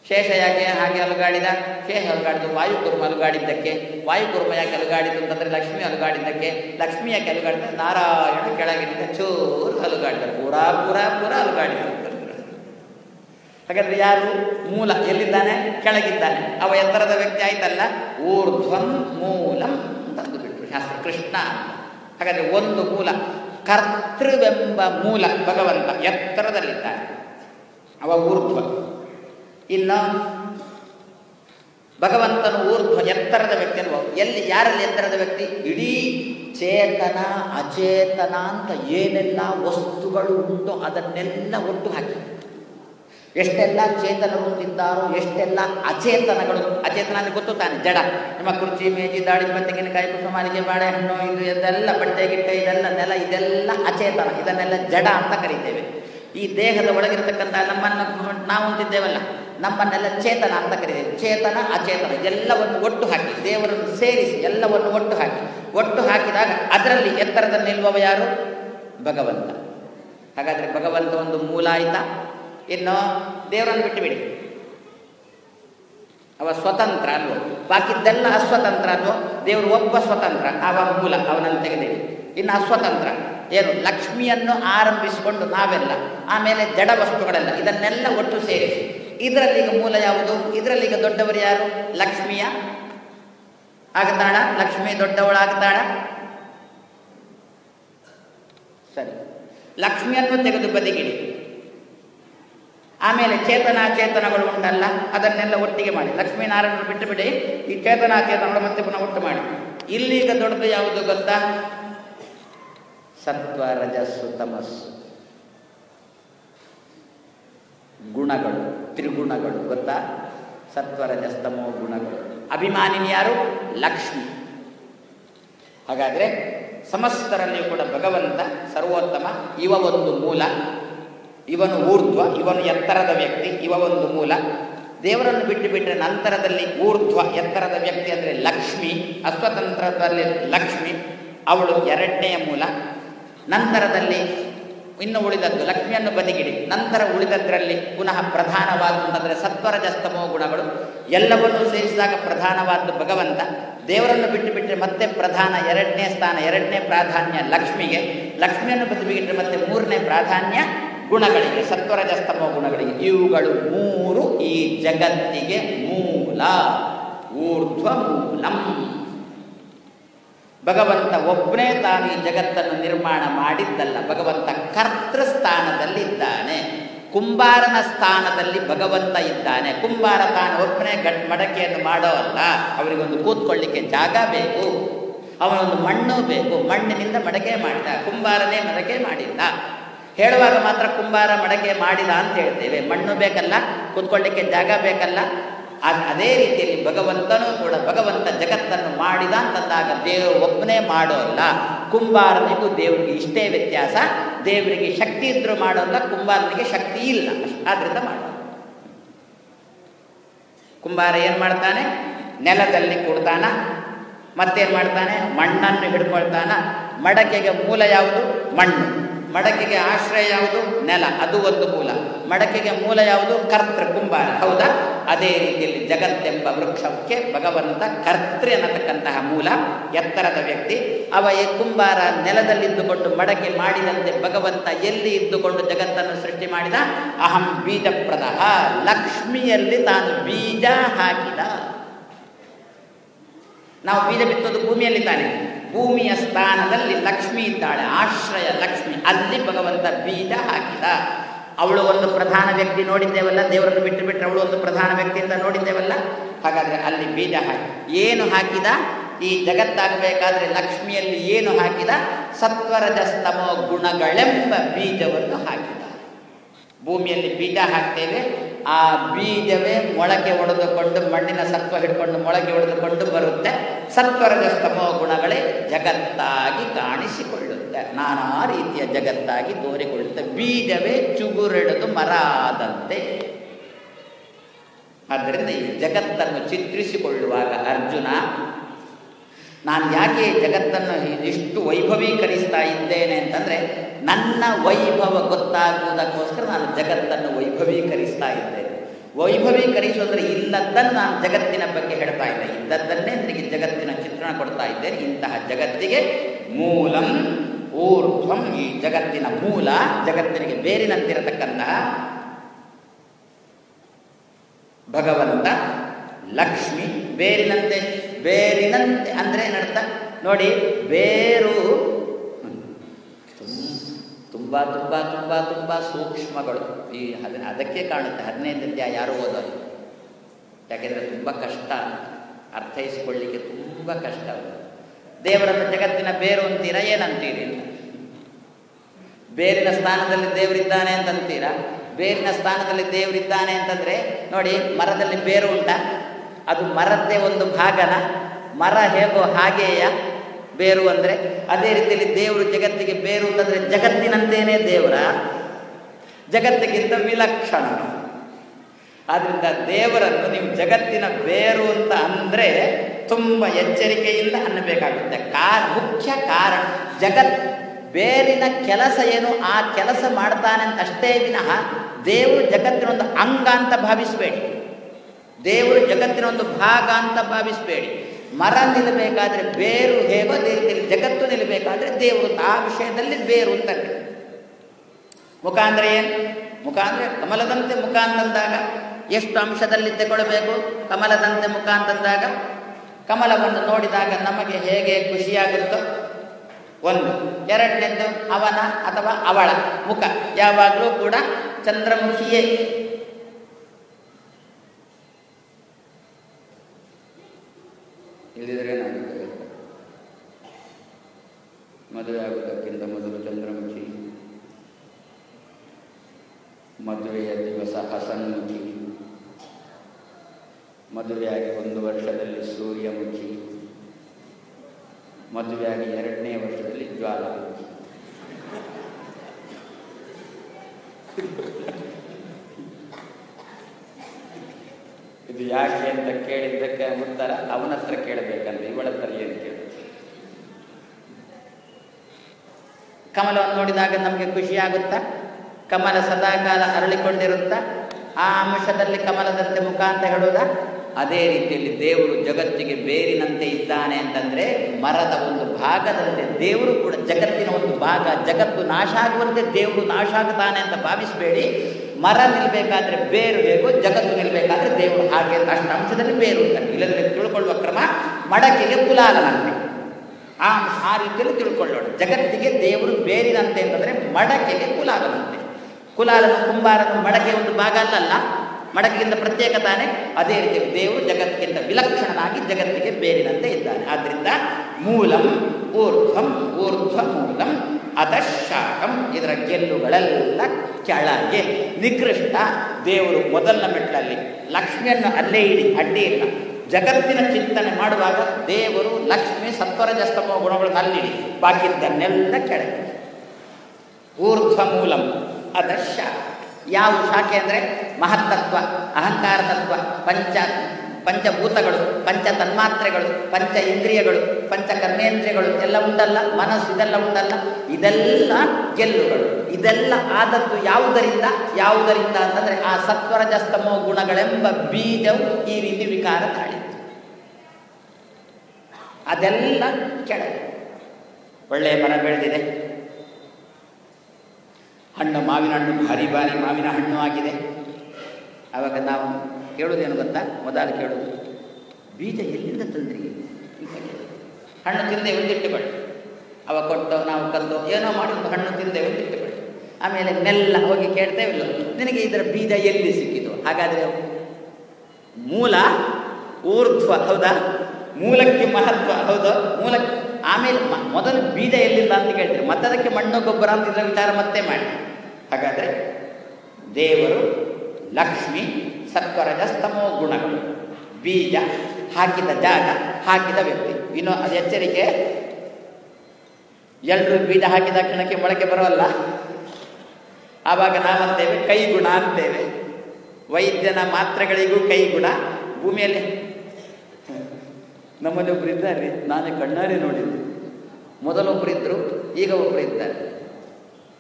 ಶೇಷ ಯಾಕೆ ಹಾಗೆ ಅಲುಗಾಡಿದ? ಶೇಷ ಅಲುಗಾಡಿದ್ದು ವಾಯುಕುರ್ಮ ಅಲುಗಾಡಿದ್ದಕ್ಕೆ. ವಾಯುಕುರ್ಮ ಯಾಕೆ ಅಲುಗಾಡಿದ್ದು ಅಂತಂದರೆ ಲಕ್ಷ್ಮಿ ಅಲುಗಾಡಿದ್ದಕ್ಕೆ. ಲಕ್ಷ್ಮಿ ಯಾಕೆ ಅಲುಗಾಡಿದ ನಾರಾಯಣ ಕೆಳಗಿನಿಂದ ಚೂರು ಅಲುಗಾಡಿದ ಪೂರಾ ಪೂರಾ ಪೂರಾ ಅಲುಗಾಡಿದ ಹಾಗಾದ್ರೆ ಯಾರು? ಮೂಲ ಎಲ್ಲಿದ್ದಾನೆ? ಕೆಳಗಿದ್ದಾನೆ. ಅವ ಎತ್ತರದ ವ್ಯಕ್ತಿ ಆಯ್ತಲ್ಲ? ಊರ್ಧ್ವಂ ಮೂಲಂ ಶಾಸ್ತ್ರ ಕೃಷ್ಣ. ಹಾಗಾದರೆ ಹಾಗಾದ್ರೆ ಒಂದು ಮೂಲ, ಕರ್ತೃವೆಂಬ ಮೂಲ ಭಗವಂತ ಎತ್ತರದಲ್ಲಿದ್ದಾರೆ. ಅವ ಊರ್ಧ್ವ. ಇಲ್ಲ ಭಗವಂತನು ಊರ್ಧ್ವ ಎತ್ತರದ ವ್ಯಕ್ತಿ ಅಲ್ವ? ಎಲ್ಲಿ, ಯಾರಲ್ಲಿ ಎತ್ತರದ ವ್ಯಕ್ತಿ? ಇಡೀ ಚೇತನ, ಅಚೇತನ ಅಂತ ಏನೆಲ್ಲ ವಸ್ತುಗಳು ಉಂಟು ಅದನ್ನೆಲ್ಲ ಒಟ್ಟು ಹಾಕಿ. ಎಷ್ಟೆಲ್ಲ ಚೇತನರು ಇದ್ದಾರೋ ಎಷ್ಟೆಲ್ಲ ಅಚೇತನಗಳು. ಅಚೇತನ ಅಲ್ಲಿ ಗೊತ್ತು ತಾನೆ? ಜಡ. ನಿಮ್ಮ ಕುರ್ಚಿ, ಮೇಜಿ, ದಾಳಿಂಬೆ ತೆಂಗಿನಕಾಯಿ ಕುಸುಮಾರಿಗೆ ಬಾಳೆಹಣ್ಣು ಇದು, ಇದೆಲ್ಲ, ಬಟ್ಟೆ, ಗಿಟ್ಟೆ, ಇದೆಲ್ಲ, ನೆಲ, ಇದೆಲ್ಲ ಅಚೇತನ. ಇದನ್ನೆಲ್ಲ ಜಡ ಅಂತ ಕರೀತೇವೆ. ಈ ದೇಹದ ಒಳಗಿರ್ತಕ್ಕಂಥ ನಮ್ಮನ್ನು ನಾವು ಹೊಂದಿದ್ದೇವಲ್ಲ ನಮ್ಮನ್ನೆಲ್ಲ ಚೇತನ ಅಂತ ಕರೀತೇವೆ. ಚೇತನ, ಅಚೇತನ, ಎಲ್ಲವನ್ನು ಒಟ್ಟು ಹಾಕಿ, ದೇವರನ್ನು ಸೇರಿಸಿ, ಎಲ್ಲವನ್ನು ಒಟ್ಟು ಹಾಕಿ. ಒಟ್ಟು ಹಾಕಿದಾಗ ಅದರಲ್ಲಿ ಎತ್ತರದ ನಿಲ್ಲುವವ ಯಾರು? ಭಗವಂತ. ಹಾಗಾದರೆ ಭಗವಂತ ಒಂದು ಮೂಲ ಆಯಿತಾ? ಇನ್ನು ದೇವರನ್ನು ಬಿಟ್ಟು ಬಿಡಿ. ಅವ ಸ್ವತಂತ್ರ ಅಲ್ವೋ? ಬಾಕಿದ್ದೆಲ್ಲ ಅಸ್ವತಂತ್ರ ಅದು ದೇವರು ಒಬ್ಬ ಸ್ವತಂತ್ರ, ಅವ ಮೂಲ, ಅವನನ್ನು ತೆಗೆದಿಡಿ. ಇನ್ನು ಅಸ್ವತಂತ್ರ, ಏನು? ಲಕ್ಷ್ಮಿಯನ್ನು ಆರಂಭಿಸಿಕೊಂಡು ನಾವೆಲ್ಲ, ಆಮೇಲೆ ಜಡ ವಸ್ತುಗಳೆಲ್ಲ, ಇದನ್ನೆಲ್ಲ ಒಟ್ಟು ಸೇರಿಸಿ. ಇದರಲ್ಲಿ ಈಗ ಮೂಲ ಯಾವುದು? ಇದರಲ್ಲಿ ಈಗ ದೊಡ್ಡವರು ಯಾರು? ಲಕ್ಷ್ಮಿಯ ಆಗತಾಳ ಲಕ್ಷ್ಮಿ ದೊಡ್ಡವಳಾಗತಾಳ ಸರಿ. ಲಕ್ಷ್ಮಿಯನ್ನು ತೆಗೆದು ಬದಿಗಿಡಿ. ಆಮೇಲೆ ಚೇತನಾಚೇತನಗಳು ಉಂಟಲ್ಲ, ಅದನ್ನೆಲ್ಲ ಒಟ್ಟಿಗೆ ಮಾಡಿ. ಲಕ್ಷ್ಮೀನಾರಾಯಣರು ಬಿಟ್ಟು ಬಿಡಿ, ಈ ಚೇತನಾಚೇತನಗಳು ಮತ್ತೆ ಪುನಃ ಒಟ್ಟು ಮಾಡಿ. ಇಲ್ಲಿಗ ದೊಡ್ಡದು ಯಾವುದು ಗೊತ್ತಾ? ಸತ್ವ ರಜಸ್ಸು ತಮಸ್ಸು. ಗುಣಗಳು, ತ್ರಿಗುಣಗಳು ಗೊತ್ತಾ? ಸತ್ವ ರಜಸ್ತಮೋ ಗುಣಗಳು. ಅಭಿಮಾನಿನಿ ಯಾರು? ಲಕ್ಷ್ಮಿ. ಹಾಗಾದರೆ ಸಮಸ್ತರಲ್ಲಿಯೂ ಕೂಡ ಭಗವಂತ ಸರ್ವೋತ್ತಮ, ಇವ ಒಂದು ಮೂಲ. ಇವನು ಊರ್ಧ್ವ, ಇವನು ಎತ್ತರದ ವ್ಯಕ್ತಿ, ಇವ ಒಂದು ಮೂಲ. ದೇವರನ್ನು ಬಿಟ್ಟು ಬಿಟ್ಟರೆ ನಂತರದಲ್ಲಿ ಊರ್ಧ್ವ, ಎತ್ತರದ ವ್ಯಕ್ತಿ ಅಂದರೆ ಲಕ್ಷ್ಮಿ, ಅಸ್ವತಂತ್ರದಲ್ಲಿ ಲಕ್ಷ್ಮಿ, ಅವಳು ಎರಡನೆಯ ಮೂಲ. ನಂತರದಲ್ಲಿ ಇನ್ನು ಉಳಿದದ್ದು, ಲಕ್ಷ್ಮಿಯನ್ನು ಬದಿಗಿಡಿ. ನಂತರ ಉಳಿದದ್ರಲ್ಲಿ ಪುನಃ ಪ್ರಧಾನವಾದಂತಂದರೆ ಸತ್ವರಜಸ್ತಮೋ ಗುಣಗಳು. ಎಲ್ಲವನ್ನೂ ಸೇರಿಸಿದಾಗ ಪ್ರಧಾನವಾದ್ದು ಭಗವಂತ. ದೇವರನ್ನು ಬಿಟ್ಟು ಬಿಟ್ಟರೆ ಮತ್ತೆ ಪ್ರಧಾನ ಎರಡನೇ ಸ್ಥಾನ, ಎರಡನೇ ಪ್ರಾಧಾನ್ಯ ಲಕ್ಷ್ಮಿಗೆ. ಲಕ್ಷ್ಮಿಯನ್ನು ಬಿಟ್ಟು ಬಿಟ್ಟರೆ ಮತ್ತೆ ಮೂರನೇ ಪ್ರಾಧಾನ್ಯ ಗುಣಗಳಿಗೆ, ಸತ್ವರಜಸ್ತಮ ಗುಣಗಳಿಗೆ. ಇವುಗಳು ಮೂರು ಈ ಜಗತ್ತಿಗೆ ಮೂಲ. ಊರ್ಧ್ವ ಮೂಲಂ ಭಗವಂತ ಒಬ್ಬನೇ ತಾನು ಈ ಜಗತ್ತನ್ನು ನಿರ್ಮಾಣ ಮಾಡಿದ್ದಲ್ಲ, ಭಗವಂತ ಕರ್ತೃ ಸ್ಥಾನದಲ್ಲಿದ್ದಾನೆ. ಕುಂಬಾರನ ಸ್ಥಾನದಲ್ಲಿ ಭಗವಂತ ಇದ್ದಾನೆ. ಕುಂಬಾರ ತಾನು ಒಬ್ಬನೇ ಗಟ್ ಮಡಕೆಯನ್ನು ಮಾಡೋ ಅಲ್ಲ ಅವರಿಗೊಂದು ಕೂತ್ಕೊಳ್ಳಿಕ್ಕೆ ಜಾಗ ಬೇಕು. ಅವನೊಂದು ಮಣ್ಣು ಬೇಕು, ಮಣ್ಣಿನಿಂದ ಮಡಕೆ ಮಾಡಿದ, ಕುಂಬಾರನೇ ಮಡಕೆ ಮಾಡಿಲ್ಲ ಹೇಳುವಾಗ ಮಾತ್ರ ಕುಂಬಾರ ಮಡಕೆ ಮಾಡಿದ ಅಂತ ಹೇಳ್ತೇವೆ. ಮಣ್ಣು ಬೇಕಲ್ಲ, ಕೂತ್ಕೊಳ್ಳಿಕ್ಕೆ ಜಾಗ ಬೇಕಲ್ಲ. ಅದ್- ರೀತಿಯಲ್ಲಿ ಭಗವಂತನೂ ಕೂಡ ಭಗವಂತ ಜಗತ್ತನ್ನು ಮಾಡಿದ ಅಂತಂದಾಗ ದೇವರು ಒಬ್ಬನೇ ಮಾಡೋಲ್ಲ. ಕುಂಬಾರನಿಗೂ ದೇವರಿಗೆ ಇಷ್ಟೇ ವ್ಯತ್ಯಾಸ. ದೇವರಿಗೆ ಶಕ್ತಿ ಇದ್ರೂ ಮಾಡೋಲ್ಲ, ಕುಂಬಾರನಿಗೆ ಶಕ್ತಿ ಇಲ್ಲ. ಆದ್ರಿಂದ ಮಾಡೋ ಕುಂಬಾರ ಏನು ಮಾಡ್ತಾನೆ? ನೆಲದಲ್ಲಿ ಕೂಡ್ತಾನ. ಮತ್ತೇನು ಮಾಡ್ತಾನೆ? ಮಣ್ಣನ್ನು ಹಿಡ್ಕೊಳ್ತಾನ. ಮಡಕೆಗೆ ಮೂಲ ಯಾವುದು? ಮಣ್ಣು. ಮಡಕೆಗೆ ಆಶ್ರಯ ಯಾವುದು? ನೆಲ. ಅದು ಒಂದು ಮೂಲ. ಮಡಕೆಗೆ ಮೂಲ ಯಾವುದು? ಕರ್ತೃ ಕುಂಬಾರ ಹೌದಾ? ಅದೇ ರೀತಿಯಲ್ಲಿ ಜಗತ್ತೆಂಬ ವೃಕ್ಷಕ್ಕೆ ಭಗವಂತ ಕರ್ತೃ ಅನ್ನತಕ್ಕಂತಹ ಮೂಲ, ಎತ್ತರದ ವ್ಯಕ್ತಿ. ಅವ ಈ ಕುಂಬಾರ ನೆಲದಲ್ಲಿದ್ದುಕೊಂಡು ಮಡಕೆ ಮಾಡಿದಂತೆ ಭಗವಂತ ಎಲ್ಲಿ ಇದ್ದುಕೊಂಡು ಜಗತ್ತನ್ನು ಸೃಷ್ಟಿ ಮಾಡಿದ? ಅಹಂ ಬೀಜಪ್ರದ ಲಕ್ಷ್ಮಿಯಲ್ಲಿ ತಾನು ಬೀಜ ಹಾಕಿದ. ನಾವು ಬೀಜ ಬಿತ್ತೋದು ಭೂಮಿಯಲ್ಲಿ ತಾನೆ ಭೂಮಿಯ ಸ್ಥಾನದಲ್ಲಿ ಲಕ್ಷ್ಮಿ ಇದ್ದಾಳೆ, ಆಶ್ರಯ ಲಕ್ಷ್ಮಿ. ಅಲ್ಲಿ ಭಗವಂತ ಬೀಜ ಹಾಕಿದ. ಅವಳು ಒಂದು ಪ್ರಧಾನ ವ್ಯಕ್ತಿ ನೋಡಿದ್ದೇವಲ್ಲ, ದೇವರನ್ನು ಬಿಟ್ಟು ಬಿಟ್ಟರೆ ಅವಳು ಒಂದು ಪ್ರಧಾನ ವ್ಯಕ್ತಿ ಅಂತ ನೋಡಿದ್ದೇವಲ್ಲ? ಹಾಗಾದ್ರೆ ಅಲ್ಲಿ ಬೀಜ ಹಾಕಿ. ಏನು ಹಾಕಿದ? ಈ ಜಗತ್ತಾಗಬೇಕಾದ್ರೆ ಲಕ್ಷ್ಮಿಯಲ್ಲಿ ಏನು ಹಾಕಿದ? ಸತ್ವರಜಸ್ತಮೋ ಗುಣಗಳೆಂಬ ಬೀಜವನ್ನು ಹಾಕಿದ. ಭೂಮಿಯಲ್ಲಿ ಬೀಜ ಹಾಕ್ತೇವೆ, ಆ ಬೀಜವೇ ಮೊಳಕೆ ಒಡೆದುಕೊಂಡು, ಮಣ್ಣಿನ ಸತ್ವ ಹಿಡ್ಕೊಂಡು ಮೊಳಕೆ ಒಡೆದುಕೊಂಡು ಬರುತ್ತೆ. ಸತ್ವರಜಸ್ತಮೋ ಗುಣಗಳೇ ಜಗತ್ತಾಗಿ ಕಾಣಿಸಿಕೊಳ್ಳುತ್ತೆ. ನಾನಾ ರೀತಿಯ ಜಗತ್ತಾಗಿ ತೋರಿಕೊಳ್ಳುತ್ತೆ. ಬೀಜವೇ ಚುಗುರೆಡೆದು ಮರ ಆದಂತೆ ಆದ್ದರಿಂದ ಈ ಜಗತ್ತನ್ನು ಚಿತ್ರಿಸಿಕೊಳ್ಳುವಾಗ ಅರ್ಜುನ ನಾನು ಯಾಕೆ ಜಗತ್ತನ್ನು ಇಷ್ಟು ವೈಭವೀಕರಿಸ್ತಾ ಇದ್ದೇನೆ ಅಂತಂದರೆ, ನನ್ನ ವೈಭವ ಗೊತ್ತಾಗುವುದಕ್ಕೋಸ್ಕರ ನಾನು ಜಗತ್ತನ್ನು ವೈಭವೀಕರಿಸ್ತಾ ಇದ್ದೇನೆ. ವೈಭವೀಕರಿಸೋದ್ರೆ ಇಲ್ಲದ್ದನ್ನು ನಾನು ಜಗತ್ತಿನ ಬಗ್ಗೆ ಹೇಳ್ತಾ ಇದ್ದೆ ಇದ್ದದ್ದನ್ನೇ ನನಗೆ ಜಗತ್ತಿನ ಚಿತ್ರಣ ಕೊಡ್ತಾ ಇದ್ದೇನೆ. ಇಂತಹ ಜಗತ್ತಿಗೆ ಮೂಲಂ, ಊರ್ಧ್ವಂ, ಈ ಜಗತ್ತಿನ ಮೂಲ, ಜಗತ್ತಿನಿಗೆ ಬೇರಿನಂತಿರತಕ್ಕಂತಹ ಭಗವಂತ, ಲಕ್ಷ್ಮಿ, ಬೇರಿನಂತೆ ಬೇರಿನಂತೆ ಅಂದರೆ ಏನರ್ಥ ನೋಡಿ, ಬೇರು ತುಂಬ ತುಂಬ ತುಂಬ ತುಂಬ ಸೂಕ್ಷ್ಮಗಳು. ಈ ಹದಿನ ಅದಕ್ಕೆ ಕಾಣುತ್ತೆ ಹದಿನೈದು ಅಧ್ಯಾಯ ಯಾರು ಓದೋದು? ಯಾಕೆಂದರೆ ತುಂಬ ಕಷ್ಟ ಅರ್ಥೈಸಿಕೊಳ್ಳಿಕ್ಕೆ ತುಂಬ ಕಷ್ಟ ದೇವರನ್ನು ಜಗತ್ತಿನ ಬೇರು ಅಂತೀರಾ, ಏನಂತೀರಿ? ಬೇರಿನ ಸ್ಥಾನದಲ್ಲಿ ದೇವರಿದ್ದಾನೆ ಅಂತಂತೀರಾ? ಬೇರಿನ ಸ್ಥಾನದಲ್ಲಿ ದೇವರಿದ್ದಾನೆ ಅಂತಂದರೆ, ನೋಡಿ, ಮರದಲ್ಲಿ ಬೇರು ಉಂಟ? ಅದು ಮರದ್ದೇ ಒಂದು ಭಾಗನ. ಮರ ಹೇಗೋ ಹಾಗೆಯ ಬೇರು ಅಂದರೆ, ಅದೇ ರೀತಿಯಲ್ಲಿ ದೇವರು ಜಗತ್ತಿಗೆ ಬೇರು ಅಂತಂದರೆ ಜಗತ್ತಿನಂತೇನೆ ದೇವರ. ಜಗತ್ತಿಗಿಂತ ವಿಲಕ್ಷಣ. ಆದ್ದರಿಂದ ದೇವರನ್ನು ನೀವು ಜಗತ್ತಿನ ಬೇರು ಅಂತ ಅಂದರೆ ತುಂಬ ಎಚ್ಚರಿಕೆಯಿಂದ ಅನ್ನಬೇಕಾಗುತ್ತೆ. ಕಾ, ಮುಖ್ಯ ಕಾರಣ, ಜಗತ್ ಬೇರಿನ ಕೆಲಸ ಏನು, ಆ ಕೆಲಸ ಮಾಡ್ತಾನೆ ಅಂತ ಅಷ್ಟೇ ವಿನಃ ದೇವರು ಜಗತ್ತಿನ ಒಂದು ಅಂಗ ಅಂತ ಭಾವಿಸಬೇಡಿ. ದೇವರು ಜಗತ್ತಿನ ಒಂದು ಭಾಗ ಅಂತ ಭಾವಿಸಬೇಡಿ. ಮರ ನಿಲ್ಲಬೇಕಾದ್ರೆ ಬೇರು ಹೇಗೋ ಅದೇ ರೀತಿಯಲ್ಲಿ ಜಗತ್ತು ನಿಲ್ಲಬೇಕಾದ್ರೆ ದೇವರು ಆ ವಿಷಯದಲ್ಲಿ ಬೇರು ಅಂತಾರೆ ಮುಖ ಅಂದರೆ ಏನು? ಮುಖ ಅಂದರೆ ಕಮಲದಂತೆ ಮುಖ ಅಂತಂದಾಗ ಎಷ್ಟು ಅಂಶದಲ್ಲಿ ತಗೊಳ್ಬೇಕು ಕಮಲದಂತೆ ಮುಖ ಅಂತಂದಾಗ ಕಮಲವನ್ನು ನೋಡಿದಾಗ ನಮಗೆ ಹೇಗೆ ಖುಷಿಯಾಗುತ್ತೋ? ಒಂದು ಎರಡನೇದು ಅವನ ಅಥವಾ ಅವಳ ಮುಖ. ಯಾವಾಗಲೂ ಕೂಡ ಚಂದ್ರಮುಖಿಯೇ. ಏನಾಗುತ್ತೆ ಮದುವೆ ಆಗುವುದಕ್ಕಿಂತ ಮೊದಲು ಚಂದ್ರಮುಖಿ, ಮದುವೆಯ ದಿವಸ ಹಸನ್ಮುಖಿ, ಮದುವೆಯಾಗಿ ಒಂದು ವರ್ಷದಲ್ಲಿ ಸೂರ್ಯಮುಖಿ, ಮದುವೆಯಾಗಿ ಎರಡನೇ ವರ್ಷದಲ್ಲಿ ಜ್ವಾಲಾಮುಖಿ. ಇದು ಯಾಕೆ ಅಂತ ಕೇಳಿದ್ದಕ್ಕೆ ಉತ್ತರ ಅವನ ಹತ್ರ ಕೇಳಬೇಕಂತ, ಇವಳ ಹತ್ರ ಏನು ಕೇಳ ಕಮಲವನ್ನು ನೋಡಿದಾಗ ನಮಗೆ ಖುಷಿಯಾಗುತ್ತಾ ಕಮಲ ಸದಾಕಾಲ ಅರಳಿಕೊಂಡಿರುತ್ತಾ? ಆ ಅಂಶದಲ್ಲಿ ಕಮಲದಂತೆ ಮುಖ ಅಂತ ಹೇಳುವುದಾ? ಅದೇ ರೀತಿಯಲ್ಲಿ ದೇವರು ಜಗತ್ತಿಗೆ ಬೇರಿನಂತೆ ಇದ್ದಾನೆ ಅಂತಂದ್ರೆ ಮರದ ಒಂದು ಭಾಗದಂತೆ ದೇವರು ಕೂಡ ಜಗತ್ತಿನ ಒಂದು ಭಾಗ, ಜಗತ್ತು ನಾಶ ಆಗುವಂತೆ ದೇವರು ನಾಶ ಆಗುತ್ತಾನೆ ಅಂತ ಭಾವಿಸಬೇಡಿ. ಮರ ನಿಲ್ಬೇಕಾದ್ರೆ ಬೇರು ಹೇಗೋ ಜಗತ್ತು ನಿಲ್ಬೇಕಾದ್ರೆ ದೇವರು ಹಾಗೆ ಅಷ್ಟು ಅಂಶದಲ್ಲಿ ಬೇರು ಅಂತ ಇಲ್ಲದ್ರೆ ತಿಳ್ಕೊಳ್ಳುವ ಕ್ರಮ ಮಡಕೆಗೆ ಕುಲಾಲನಂತೆ. ಆ ಆ ರೀತಿಯಲ್ಲಿ ತಿಳ್ಕೊಳ್ಳೋಣ. ಜಗತ್ತಿಗೆ ದೇವರು ಬೇರಿನಂತೆ ಅಂತಂದ್ರೆ ಮಡಕೆಗೆ ಕುಲಾಲನಂತೆ. ಕುಲಾಲನ ಕುಂಬಾರನ ಮಡಕೆ ಒಂದು ಭಾಗ ಅಲ್ಲಲ್ಲ, ಮಡಕೆಗಿಂತ ಪ್ರತ್ಯೇಕ ತಾನೆ. ಅದೇ ರೀತಿ ದೇವರು ಜಗತ್ತಿಗಿಂತ ವಿಲಕ್ಷಣನಾಗಿ ಜಗತ್ತಿಗೆ ಬೇರಿನಂತೆ ಇದ್ದಾನೆ. ಆದ್ದರಿಂದ ಮೂಲಂ ಊರ್ಧ್ವಂ ಊರ್ಧ್ವ ಮೂಲಂ ಅಧಶಾಕಂ ಇದರ ಗೆಲ್ಲುಗಳೆಲ್ಲ ಕೆಳಗೆ ನಿಕೃಷ್ಟ ದೇವರು ಮೊದಲನ ಮೆಟ್ಟಲಲ್ಲಿ. ಲಕ್ಷ್ಮಿಯನ್ನು ಅಲ್ಲೇ ಇಡಿ, ಅಡ್ಡಿ ಇಲ್ಲ. ಜಗತ್ತಿನ ಚಿಂತನೆ ಮಾಡುವಾಗ ದೇವರು ಲಕ್ಷ್ಮಿ ಸತ್ವರಜಸ್ತಮ ಗುಣಗಳನ್ನು ಅಲ್ಲಿಡಿ. ಬಾಕಿದ್ದನ್ನೆಲ್ಲ ಕೆಳಗೆ. ಊರ್ಧ್ವ ಮೂಲಂ, ಅದಶ. ಯಾವ ಶಾಖೆ ಅಂದರೆ ಮಹತ್ತತ್ವ ಅಹಂಕಾರ ತತ್ವ ಪಂಚ ಪಂಚಭೂತಗಳು, ಪಂಚ ತನ್ಮಾತ್ರೆಗಳು, ಪಂಚ ಇಂದ್ರಿಯಗಳು, ಪಂಚ ಕರ್ಮೇಂದ್ರಿಯಗಳು ಎಲ್ಲ ಉಂಟಲ್ಲ? ಮನಸ್ಸು ಇದೆಲ್ಲ ಉಂಟಲ್ಲ? ಇದೆಲ್ಲ ಗೆಲ್ಲುಗಳು ಇದೆಲ್ಲ ಆದದ್ದು ಯಾವುದರಿಂದ? ಯಾವುದರಿಂದ ಅಂತಂದರೆ ಆ ಸತ್ವರಜಸ್ತಮೋ ಗುಣಗಳೆಂಬ ಬೀಜವು ಈ ರೀತಿ ವಿಕಾರ ತಾಳಿತ್ತು. ಅದೆಲ್ಲ ಕೆಳಗೆ. ಒಳ್ಳೆಯ ಮರ ಬೆಳೆದಿದೆ. ಹಣ್ಣು, ಮಾವಿನ ಹಣ್ಣು ಭಾರಿ ಭಾರಿ ಮಾವಿನ ಹಣ್ಣು ಆಗಿದೆ. ಆವಾಗ ನಾವು ಕೇಳೋದೇನು ಗೊತ್ತಾ? ಮೊದಲು ಕೇಳೋದು ಬೀಜ ಎಲ್ಲಿಂದ ತಂದ್ರಿ? ಹಣ್ಣು ಕೇಳೋದು. ಹಣ್ಣು ತಿಂದೆ ಒಂದಿಟ್ಟುಕೊಳ್ಳಿ ಅವ ಕೊಟ್ಟು ನಾವು ಕಲ್ತು ಏನೋ ಮಾಡಿ ಒಂದು ಹಣ್ಣು ತಿಂದೆ ಒಂದಿಟ್ಟುಕೊಳ್ಳಿ ಆಮೇಲೆ ಮೆಲ್ಲ ಹೋಗಿ ಕೇಳ್ತೇವಿಲ್ಲ, ನಿನಗೆ ಇದರ ಬೀಜ ಎಲ್ಲಿ ಸಿಕ್ಕಿತು? ಹಾಗಾದರೆ ಮೂಲ ಊರ್ಧ್ವ, ಹೌದಾ? ಮೂಲಕ್ಕೆ ಮಹತ್ವ, ಹೌದು? ಮೂಲಕ್ಕೆ ಆಮೇಲೆ ಮೊದಲು ಬೀಜ ಎಲ್ಲಿಂದ ಅಂತ ಕೇಳ್ತೀರಿ. ಮತ್ತೆ ಅದಕ್ಕೆ ಮಣ್ಣು, ಗೊಬ್ಬರ ಅಂತ ಇದರ ವಿಚಾರ ಮತ್ತೆ ಮಾಡಿ. ಹಾಗಾದರೆ ದೇವರು ಲಕ್ಷ್ಮಿ ಸತ್ವರಜಸ್ತಮೋ ಗುಣಗಳು. ಬೀಜ, ಹಾಕಿದ ಜಾಗ, ಹಾಕಿದ ವ್ಯಕ್ತಿ ಇನ್ನು ಅದು ಎಚ್ಚರಿಕೆ ಎಲ್ಲರೂ ಬೀಜ ಹಾಕಿದ ಕ್ಷಣಕ್ಕೆ ಮೊಳಕೆ ಬರೋಲ್ಲ ಆವಾಗ ನಾವಂತೇವೆ ಕೈ ಗುಣ ಅಂತೇವೆ. ವೈದ್ಯನ ಮಾತ್ರೆಗಳಿಗೂ ಕೈ ಗುಣ ಭೂಮಿಯಲ್ಲಿ ನಮ್ಮಲ್ಲಿ ಒಬ್ರು ಇದ್ದಾರೆ. ನಾನು ಕಣ್ಣಾರೆ ನೋಡಿದ್ದೆ. ಮೊದಲೊಬ್ಬರು ಇದ್ದರು ಈಗ ಒಬ್ಬರು ಇದ್ದಾರೆ.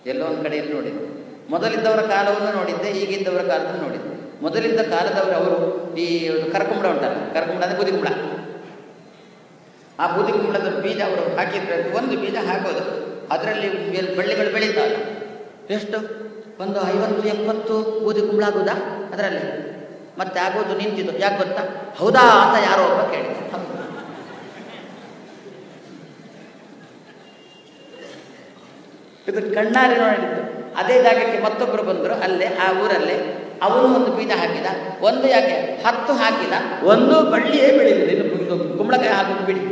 ಎಲ್ಲೋ ಒಂದು ಕಡೆಯಲ್ಲಿ ನೋಡಿದ್ದೆ. ಮೊದಲಿದ್ದವರ ಕಾಲವನ್ನು ನೋಡಿದ್ದೆ, ಈಗಿದ್ದವರ ಕಾಲವನ್ನು ನೋಡಿದ್ದೆ. ಮೊದಲಿದ್ದ ಕಾಲದವರು ಅವರು ಈ ಒಂದು ಕರ್ಕುಂಬಳ ಉಂಟಲ್ಲ ಕರ್ಕುಂಬಳ ಅಂದರೆ ಬೂದಿಗುಂಬಳ ಆ ಬೂದಿಗುಂಬಳದ ಬೀಜ ಅವರು ಹಾಕಿದ್ರೆ ಒಂದು ಬೀಜ ಹಾಕೋದು, ಅದರಲ್ಲಿ ಮೇಲೆ ಬಳ್ಳಿಗಳು ಬೆಳೀತಾವ ಎಷ್ಟು? ಒಂದು ಐವತ್ತು, ಎಪ್ಪತ್ತು ಬೂದಿ ಕುಂಬಳ ಆಗೋದಾ? ಅದರಲ್ಲಿ. ಮತ್ತೆ ಆಗೋದು ನಿಂತಿದ್ದು, ಯಾಕೆ ಗೊತ್ತಾ? ಹೌದಾ ಅಂತ ಯಾರೋ ಒಬ್ಬ ಕೇಳಿದ ಹೌದು. ಇದು ಕಣ್ಣಾರೆ ನೋಡಿದ್ದು ಅದೇ ಜಾಗಕ್ಕೆ ಮತ್ತೊಬ್ಬರು ಬಂದರು, ಅಲ್ಲೇ, ಆ ಊರಲ್ಲೇ. ಅವನು ಒಂದು ಬೀಜ ಹಾಕಿದ, ಒಂದು ಯಾಕೆ? ಹತ್ತು ಹಾಕಿದ. ಒಂದು ಬಳ್ಳಿಯೇ ಬೆಳೆಯಲಿಲ್ಲ ಇನ್ನು ಇದು ಕುಂಬಳಕಾಯಿ ಹಾಕೋದು ಬಿಡಿ.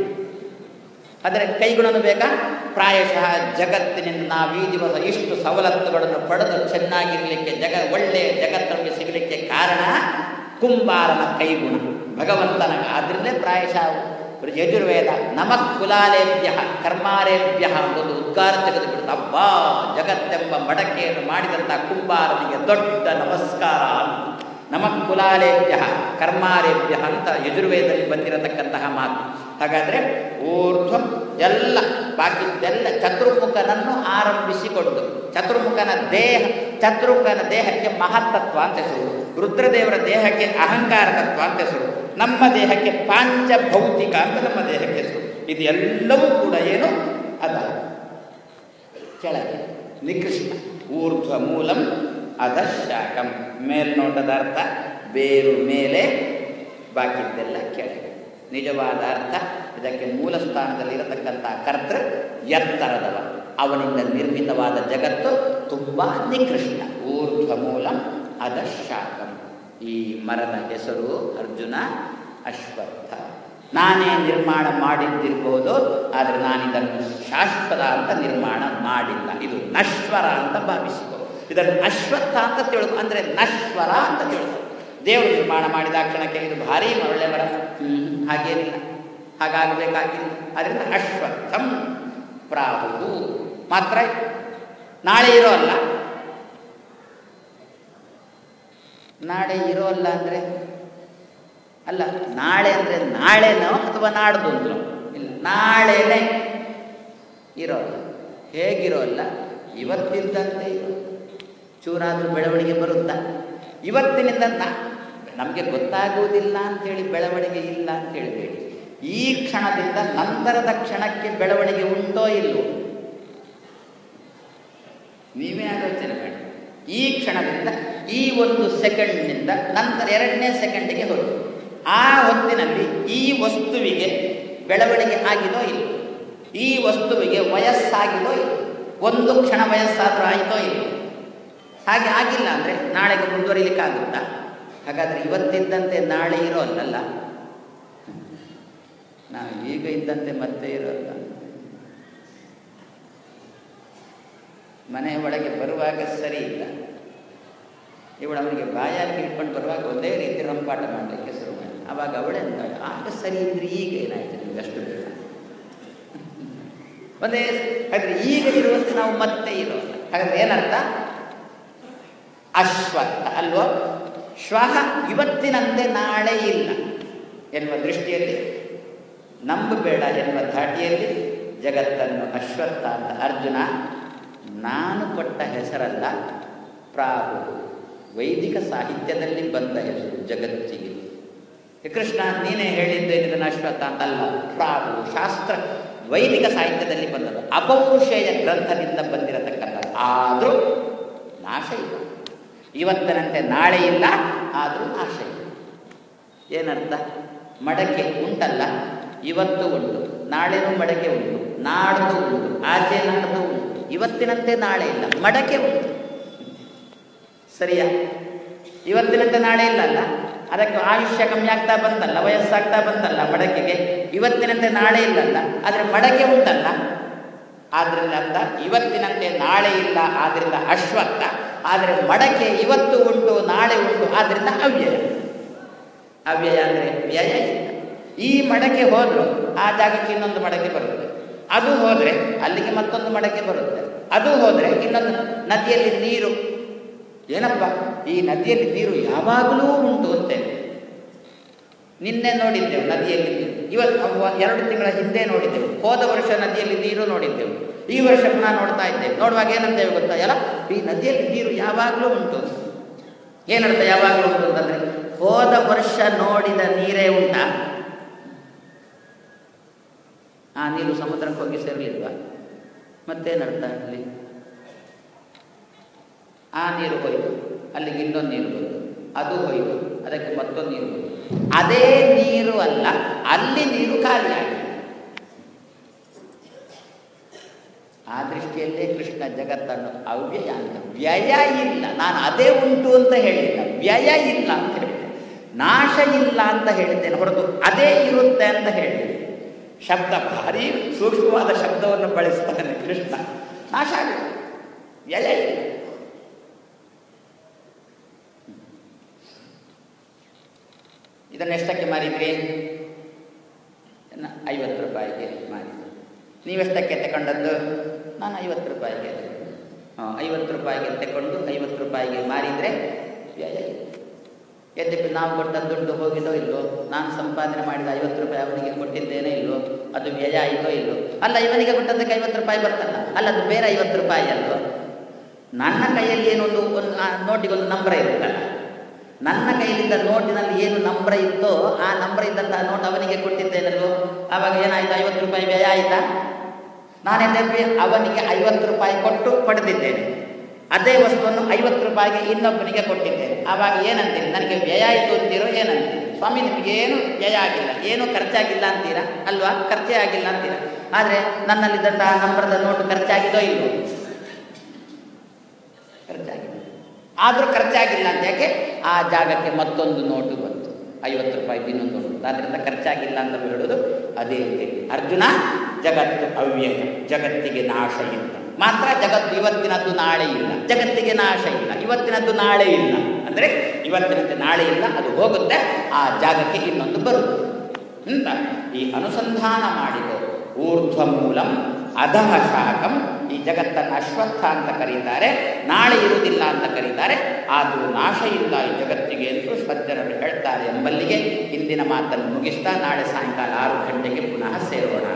ಆದರೆ ಕೈಗುಣನು ಬೇಕಾ? ಪ್ರಾಯಶಃ ಜಗತ್ತಿನಿಂದ ನಾವು ಈ ದಿವಸ ಇಷ್ಟು ಸವಲತ್ತುಗಳನ್ನು ಪಡೆದು ಚೆನ್ನಾಗಿರಲಿಕ್ಕೆ ಜಗ ಒಳ್ಳೆಯ ಜಗತ್ತು ನಮಗೆ ಸಿಗಲಿಕ್ಕೆ ಕಾರಣ ಕುಂಬಾರನ ಕೈಗುಣ. ಭಗವಂತನ ಆದ್ರಿಂದ ಪ್ರಾಯಶಃ ಯಜುರ್ವೇದ ನಮಃ ಕುಲಾಲೇಭ್ಯ ಕರ್ಮಾರೇಭ್ಯ ಒಂದು ಉದ್ಗಾರ ಅಬ್ಬಾ ಜಗತ್ತೆಂಬ ಮಡಕೆಯನ್ನು ಮಾಡಿದಂಥ ಕುಂಬಾರನಿಗೆ ದೊಡ್ಡ ನಮಸ್ಕಾರ ನಮಃ ಕುಲಾಲೇಭ್ಯ ಕರ್ಮಾರೇಭ್ಯ ಅಂತ ಯಜುರ್ವೇದದಲ್ಲಿ ಬಂದಿರತಕ್ಕಂತಹ ಮಾತು ಹಾಗಾದರೆ ಊರ್ಧ್ವ ಎಲ್ಲ ಬಾಕಿದ್ದೆಲ್ಲ ಚತುರ್ಮುಖನನ್ನು ಆರಂಭಿಸಿಕೊಂಡು ಚತುರ್ಮುಖನ ದೇಹ ಚತುರ್ಮುಖನ ದೇಹಕ್ಕೆ ಮಹತ್ತತ್ವ ಅಂತ ಹೆಸರು ರುದ್ರದೇವರ ದೇಹಕ್ಕೆ ಅಹಂಕಾರ ತತ್ವ ಅಂತ ಹೆಸರು ನಮ್ಮ ದೇಹಕ್ಕೆ ಪಾಂಚಭೌತಿಕ ಅಂತ ನಮ್ಮ ದೇಹಕ್ಕೆ ಹೆಸರು. ಇದು ಎಲ್ಲವೂ ಕೂಡ ಏನು? ಅದ. ಕೆಳಗೆ. ನಿಕೃಷ್ಟ. ಊರ್ಧ್ವ ಮೂಲಂ ಅಧಶಾಕಂ ಮೇಲ್ನೋಟದ ಅರ್ಥ, ಬೇರು ಮೇಲೆ ಬಾಕಿದ್ದೆಲ್ಲ ಕೆಳಗೆ. ನಿಜವಾದ ಅರ್ಥ, ಇದಕ್ಕೆ ಮೂಲ ಸ್ಥಾನದಲ್ಲಿ ಇರತಕ್ಕಂಥ ಕರ್ತೃ ಎತ್ತರದವ. ಅವನಿಂದ ನಿರ್ಮಿತವಾದ ಜಗತ್ತು ತುಂಬ ನಿಕೃಷ್ಟ. ಊರ್ಧ್ವ ಮೂಲಂ ಅಧಶಾಕಂ ಈ ಮರದ ಹೆಸರು ಅರ್ಜುನ ಅಶ್ವತ್ಥ. ನಾನೇ ನಿರ್ಮಾಣ ಮಾಡಿದ್ದಿರ್ಬೋದು ಆದರೆ ನಾನಿದನ್ನು ಶಾಶ್ವತ ಅಂತ ನಿರ್ಮಾಣ ಮಾಡಿಲ್ಲ. ಇದು ನಶ್ವರ ಅಂತ ಭಾವಿಸಿಕೊ. ಇದನ್ನು ಅಶ್ವತ್ಥ ಅಂತ ತಿಳಿದು ಅಂದರೆ ನಶ್ವರ ಅಂತ ತಿಳಿದು ದೇವರು ನಿರ್ಮಾಣ ಮಾಡಿದ ಕ್ಷಣಕ್ಕೆ ಇದು ಭಾರಿ ಒಳ್ಳೆ ಮರ. ಹಾಗೇನಿಲ್ಲ. ಹಾಗಾಗಬೇಕಾಗಿಲ್ಲ. ಅದರಿಂದ ಅಶ್ವತ್ಥಂ ಪ್ರಾಹು ಮಾತ್ರ ನಾಳೆ ಇರೋಲ್ಲ. ನಾಳೆ ಇರೋಲ್ಲ ಅಂದರೆ? ಅಲ್ಲ, ನಾಳೆ ಅಂದರೆ ನಾಳೆನೋ ಅಥವಾ ನಾಡ್ದು ಅಂದ್ರು? ಇಲ್ಲ, ನಾಳೆನೇ ಇರೋಲ್ಲ ಹೇಗಿರೋಲ್ಲ ಇವತ್ತಿದ್ದಂತೆ ಇರೋ. ಚೂರಾದರೂ ಬೆಳವಣಿಗೆ ಬರುತ್ತಾ? ಇವತ್ತಿನಿಂದ ನಮಗೆ ಗೊತ್ತಾಗುವುದಿಲ್ಲ ಅಂತೇಳಿ ಬೆಳವಣಿಗೆ ಇಲ್ಲ ಅಂತ ಹೇಳಬೇಡಿ ಈ ಕ್ಷಣದಿಂದ ನಂತರದ ಕ್ಷಣಕ್ಕೆ ಬೆಳವಣಿಗೆ ಉಂಟೋ ಇಲ್ಲವೋ ನೀವೇ ಆಲೋಚನೆ ಮಾಡಿ. ಈ ಕ್ಷಣದಿಂದ ಈ ಒಂದು ಸೆಕೆಂಡ್ನಿಂದ ನಂತರ ಎರಡನೇ ಸೆಕೆಂಡಿಗೆ ಹೋಗಿ. ಆ ಹೊತ್ತಿನಲ್ಲಿ ಈ ವಸ್ತುವಿಗೆ ಬೆಳವಣಿಗೆ ಆಗಿದೋ ಇಲ್ಲ. ಈ ವಸ್ತುವಿಗೆ ವಯಸ್ಸಾಗಿದೋ ಇಲ್ಲ. ಒಂದು ಕ್ಷಣ ವಯಸ್ಸಾದರೂ ಆಯಿತೋ ಇಲ್ಲ. ಹಾಗೆ ಆಗಿಲ್ಲ ಅಂದರೆ ನಾಳೆಗೆ ಮುಂದುವರಿಲಿಕ್ಕಾಗುತ್ತಾ? ಹಾಗಾದರೆ ಇವತ್ತಿದ್ದಂತೆ ನಾಳೆ ಇರೋ ಅಲ್ಲಲ್ಲ ನಾವು ಈಗ ಇದ್ದಂತೆ ಮತ್ತೆ ಇರೋಲ್ಲ ಮನೆಯ ಒಳಗೆ ಬರುವಾಗ ಸರಿ ಇಲ್ಲ. ಇವಳು ಅವನಿಗೆ ಬಾಯಾಗಿ ಇಟ್ಕೊಂಡು ಬರುವಾಗ ಒಂದೇ ರೀತಿ ರಂಪಾಟ ಮಾಡಲಿಕ್ಕೆ ಶುರು ಮಾಡಿ. ಆವಾಗ ಅಂತ ಆಗ ಸರಿ ಇದ್ರೆ ಈಗ ಏನಾಯ್ತು ನಿಮ್ಗೆ ಅಷ್ಟು ಬೇಡ (laughs) ಒಂದೇ ಹಾಗಾದ್ರೆ ಈಗ ಇರುವಂತೆ ನಾವು ಮತ್ತೆ ಇರೋ, ಹಾಗಾದ್ರೆ ಏನರ್ಥ? ಅಶ್ವತ್ಥ ಅಲ್ವೋ? ಶ್ವಹ ಇವತ್ತಿನಂತೆ ನಾಳೆ ಇಲ್ಲ ಎನ್ನುವ ದೃಷ್ಟಿಯಲ್ಲಿ, ನಂಬಬೇಡ ಎನ್ನುವ ಧಾಟಿಯಲ್ಲಿ ಜಗತ್ತನ್ನು ಅಶ್ವತ್ಥ ಅಂತ ಅರ್ಜುನ, ನಾನು ಕೊಟ್ಟ ಹೆಸರಲ್ಲ ಪ್ರಾಭು ವೈದಿಕ ಸಾಹಿತ್ಯದಲ್ಲಿ ಬಂದ ಹೆಸರು ಜಗತ್ತಿಗೆ. ಕೃಷ್ಣ ನೀನೇ ಹೇಳಿದ್ದೆ ಇದನ್ನು ಅಶ್ವತ್ಥ ಅಂತಲ್ಲ ಪ್ರಾಭು ಶಾಸ್ತ್ರ ವೈದಿಕ ಸಾಹಿತ್ಯದಲ್ಲಿ ಬಂದದ್ದು. ಅಪೌರುಷೇಯ ಗ್ರಂಥದಿಂದ ಬಂದಿರತಕ್ಕಂಥದ್ದು. ಆದರೂ ನಾಶ ಇಲ್ಲ. ಇವತ್ತಿನಂತೆ ನಾಳೆ ಇಲ್ಲ, ಆದರೂ ನಾಶ ಇಲ್ಲ. ಏನರ್ಥ? ಮಡಕೆ ಉಂಟಲ್ಲ, ಇವತ್ತು ಉಂಟು, ನಾಳೆನೂ ಮಡಕೆ ಉಂಟು, ನಾಡ್ದು ಉಂಟು, ಆಚೆ ನಾಡ್ದು ಉಂಟು, ಇವತ್ತಿನಂತೆ ನಾಳೆ ಇಲ್ಲ, ಮಡಕೆ ಉಂಟು. ಸರಿಯಾ? ಇವತ್ತಿನಂತೆ ನಾಳೆ ಇಲ್ಲಲ್ಲ? ಅದಕ್ಕೆ ಆಯುಷ್ಯ ಕಮ್ಮಿ ಆಗ್ತಾ ಬಂತಲ್ಲ, ವಯಸ್ಸಾಗ್ತಾ ಬಂತಲ್ಲ ಮಡಕೆಗೆ? ಇವತ್ತಿನಂತೆ ನಾಳೆ ಇಲ್ಲಲ್ಲ, ಆದರೆ ಮಡಕೆ ಉಂಟಲ್ಲ? ಆದ್ರಿಂದ ಅಂತ ಇವತ್ತಿನಂತೆ ನಾಳೆ ಇಲ್ಲ, ಆದ್ರಿಂದ ಅಶ್ವತ್ಥ. ಆದರೆ ಮಡಕೆ ಇವತ್ತು ಉಂಟು, ನಾಳೆ ಉಂಟು, ಆದ್ರಿಂದ ಅವ್ಯಯ. ಅವ್ಯಯ ಅಂದರೆ ವ್ಯಯ ಇಲ್ಲ. ಈ ಮಡಕೆ ಹೋದ್ರು, ಆ ಜಾಗಕ್ಕೆ ಇನ್ನೊಂದು ಮಡಕೆ ಬರುತ್ತೆ. ಅದು ಹೋದರೆ ಅಲ್ಲಿಗೆ ಮತ್ತೊಂದು ಮಡಕೆ ಬರುತ್ತೆ. ಅದು ಹೋದರೆ ಇನ್ನೊಂದು ನದಿಯಲ್ಲಿ ನೀರು ಏನಪ್ಪ? ಈ ನದಿಯಲ್ಲಿ ನೀರು ಯಾವಾಗಲೂ ಉಂಟು ಅಂತೇಳಿ ನಿನ್ನೆ ನೋಡಿದ್ದೆವು ನದಿಯಲ್ಲಿ ಇವತ್ತು ಎರಡು ತಿಂಗಳ ಹಿಂದೆ ನೋಡಿದ್ದೆವು. ಹೋದ ವರ್ಷ ನದಿಯಲ್ಲಿ ನೀರು ನೋಡಿದ್ದೆವು. ಈ ವರ್ಷ ಪುನಃ ನೋಡ್ತಾ ಇದ್ದೇವೆ ನೋಡುವಾಗ ಏನಂತೇವೆ ಗೊತ್ತಾ? ಎಲ್ಲ, ಈ ನದಿಯಲ್ಲಿ ನೀರು ಯಾವಾಗಲೂ ಉಂಟು. ಏನರ್ಥ ಯಾವಾಗಲೂ ಉಂಟು ಅಂತಂದ್ರೆ, ಹೋದ ವರ್ಷ ನೋಡಿದ ನೀರೇ ಉಂಟಾ? ಆ ನೀರು ಸಮುದ್ರಕ್ಕೆ ಹೋಗಿ ಸೇರಲಿಲ್ವಾ? ಮತ್ತೇನರ್ಥ ಅಲ್ಲಿ? ಆ ನೀರು ಹೋಯಿತು ಅಲ್ಲಿಗೆ ಇನ್ನೊಂದು ನೀರು ಬಂತು. ಅದು ಹೋಯಿತು ಅದಕ್ಕೆ ಮತ್ತೊಂದು ನೀರು ಬಂತು. ಅದೇ ನೀರು ಅಲ್ಲ, ಅಲ್ಲಿ ನೀರು ಖಾಲಿಯಾಗಿದೆ ಆ ದೃಷ್ಟಿಯಲ್ಲೇ ಕೃಷ್ಣ ಜಗತ್ತನ್ನು ಅವ್ಯಯ ಅಂತ. ವ್ಯಯ ಇಲ್ಲ. ನಾನು ಅದೇ ಉಂಟು ಅಂತ ಹೇಳಿಲ್ಲ. ವ್ಯಯ ಇಲ್ಲ ಅಂತ ಹೇಳಿದೆ. ನಾಶ ಇಲ್ಲ ಅಂತ ಹೇಳಿದ್ದೇನೆ. ಹೊರತು ಅದೇ ಇರುತ್ತೆ ಅಂತ ಹೇಳಿದೆ. ಶಬ್ದ ಭಾರಿ ಸೂಕ್ಷ್ಮವಾದ ಶಬ್ದವನ್ನು ಬಳಸ್ತಾನೆ ಕೃಷ್ಣ. ನಾಶ ಆಗಿದೆ. ವ್ಯಯ ಇಲ್ಲ. ಇದನ್ನು ಎಷ್ಟಕ್ಕೆ ಮಾರಿದ್ರಿ? ಐವತ್ತು ರೂಪಾಯಿಗೆ ಮಾರಿದ್ರಿ. ನೀವೆಷ್ಟಕ್ಕೆ ತಗೊಂಡದ್ದು ನಾನು ಐವತ್ತು ರೂಪಾಯಿಗೆ ಐವತ್ತು ರೂಪಾಯಿಗೆ ತಗೊಂಡು ಐವತ್ತು ರೂಪಾಯಿಗೆ ಮಾರಿದರೆ ವ್ಯಯ ಯದ್ಯಪಿ ನಾವು ಕೊಟ್ಟ ದುಡ್ಡು ಹೋಗಿದೋ ಇಲ್ಲೋ? ನಾನು ಸಂಪಾದನೆ ಮಾಡಿದ ಐವತ್ತು ರೂಪಾಯಿ ಅವನಿಗೆ ಕೊಟ್ಟಿದ್ದೇನೆ ಇಲ್ಲೋ? ಅದು ವ್ಯಯ ಆಯಿತೋ ಇಲ್ಲೋ? ಅಲ್ಲ, ಇವನಿಗೆ ಕೊಟ್ಟದ್ದಕ್ಕೆ ಐವತ್ತು ರೂಪಾಯಿ ಬರ್ತಲ್ಲ. ಅಲ್ಲ, ಅದು ಬೇರೆ ಐವತ್ತು ರೂಪಾಯಿ ಅಲ್ಲೋ? ನನ್ನ ಕೈಯಲ್ಲಿ ಏನೊಂದು ಒಂದು ನೋಟಿಗೊಂದು ನಂಬರ್ ಇರುತ್ತಲ್ಲ. ನನ್ನ ಕೈಲಿದ್ದ ನೋಟಿನಲ್ಲಿ ಏನು ನಂಬರ್ ಇತ್ತೋ ಆ ನಂಬರ್ ಇದ್ದಂತಹ ನೋಟ್ ಅವನಿಗೆ ಕೊಟ್ಟಿದ್ದೇನಲ್ಲೋ ಆವಾಗ ಏನಾಯ್ತು? ಐವತ್ತು ರೂಪಾಯಿ ವ್ಯಯ ಆಯಿತಾ? ನಾನೇನಪ್ಪಿ ಅವನಿಗೆ ಐವತ್ತು ರೂಪಾಯಿ ಕೊಟ್ಟು ಪಡೆದಿದ್ದೇನೆ. ಅದೇ ವಸ್ತುವನ್ನು ಐವತ್ತು ರೂಪಾಯಿಗೆ ಇನ್ನೊಬ್ಬನಿಗೆ ಕೊಟ್ಟಿದ್ದೇನೆ ಆವಾಗ ಏನಂತೀರಿ? ನನಗೆ ವ್ಯಯ ಆಯಿತು ಅಂತೀರೋ ಏನಂತೀರಿ? ಸ್ವಾಮಿ ನಿಮಗೇನು ವ್ಯಯ ಆಗಿಲ್ಲ? ಏನು ಖರ್ಚಾಗಿಲ್ಲ ಅಂತೀರಾ? ಅಲ್ವಾ? ಖರ್ಚೇ ಆಗಿಲ್ಲ ಅಂತೀರಾ? ಆದರೆ ನನ್ನಲ್ಲಿದ್ದಂತಹ ನಂಬರದ ನೋಟು ಖರ್ಚಾಗಿದೋ ಇಲ್ಲೋ ಖರ್ಚಾಗಿಲ್ಲ ಆದರೂ ಖರ್ಚಾಗಿಲ್ಲ ಅಂತ ಯಾಕೆ? ಆ ಜಾಗಕ್ಕೆ ಮತ್ತೊಂದು ನೋಟು ಬಂತು. ಐವತ್ತು ರೂಪಾಯಿ ಇನ್ನೊಂದು ನೋಟು ಆದ್ದರಿಂದ ಖರ್ಚಾಗಿಲ್ಲ ಅಂತ ಹೇಳೋದು ಅದೇ ಇದೆ ಅರ್ಜುನ, ಜಗತ್ತು ಅವ್ಯಯ, ಜಗತ್ತಿಗೆ ನಾಶ ಇಲ್ಲ. ಮಾತ್ರ ಜಗತ್ತು ಇವತ್ತಿನದ್ದು ನಾಳೆ ಇಲ್ಲ. ಜಗತ್ತಿಗೆ ನಾಶ ಇಲ್ಲ. ಇವತ್ತಿನದ್ದು ನಾಳೆ ಇಲ್ಲ. ಅಂದರೆ ಇವತ್ತಿನದ್ದು ನಾಳೆ ಇಲ್ಲ, ಅದು ಹೋಗುತ್ತೆ, ಆ ಜಾಗಕ್ಕೆ ಇನ್ನೊಂದು ಬರುತ್ತೆ. ಅಂತ ಈ ಅನುಸಂಧಾನ ಮಾಡಿದ ಊರ್ಧ್ವ ಮೂಲಂ ಅಧಃ ಶಾಖಂ ಈ ಜಗತ್ತನ್ನು ಅಶ್ವತ್ಥ ಅಂತ ಕರೀತಾರೆ, ನಾಳೆ ಇರುವುದಿಲ್ಲ ಅಂತ ಕರೀತಾರೆ. ಆದರೂ ನಾಶ ಇಲ್ಲ ಈ ಜಗತ್ತಿಗೆ ಎಂದು ಸಜ್ಜನರು ಹೇಳ್ತಾರೆ ಎಂಬಲ್ಲಿಗೆ ಇಂದಿನ ಮಾತನ್ನು ಮುಗಿಸ್ತಾ ನಾಳೆ ಸಾಯಂಕಾಲ ಆರು ಗಂಟೆಗೆ ಪುನಃ ಸೇರೋಣ.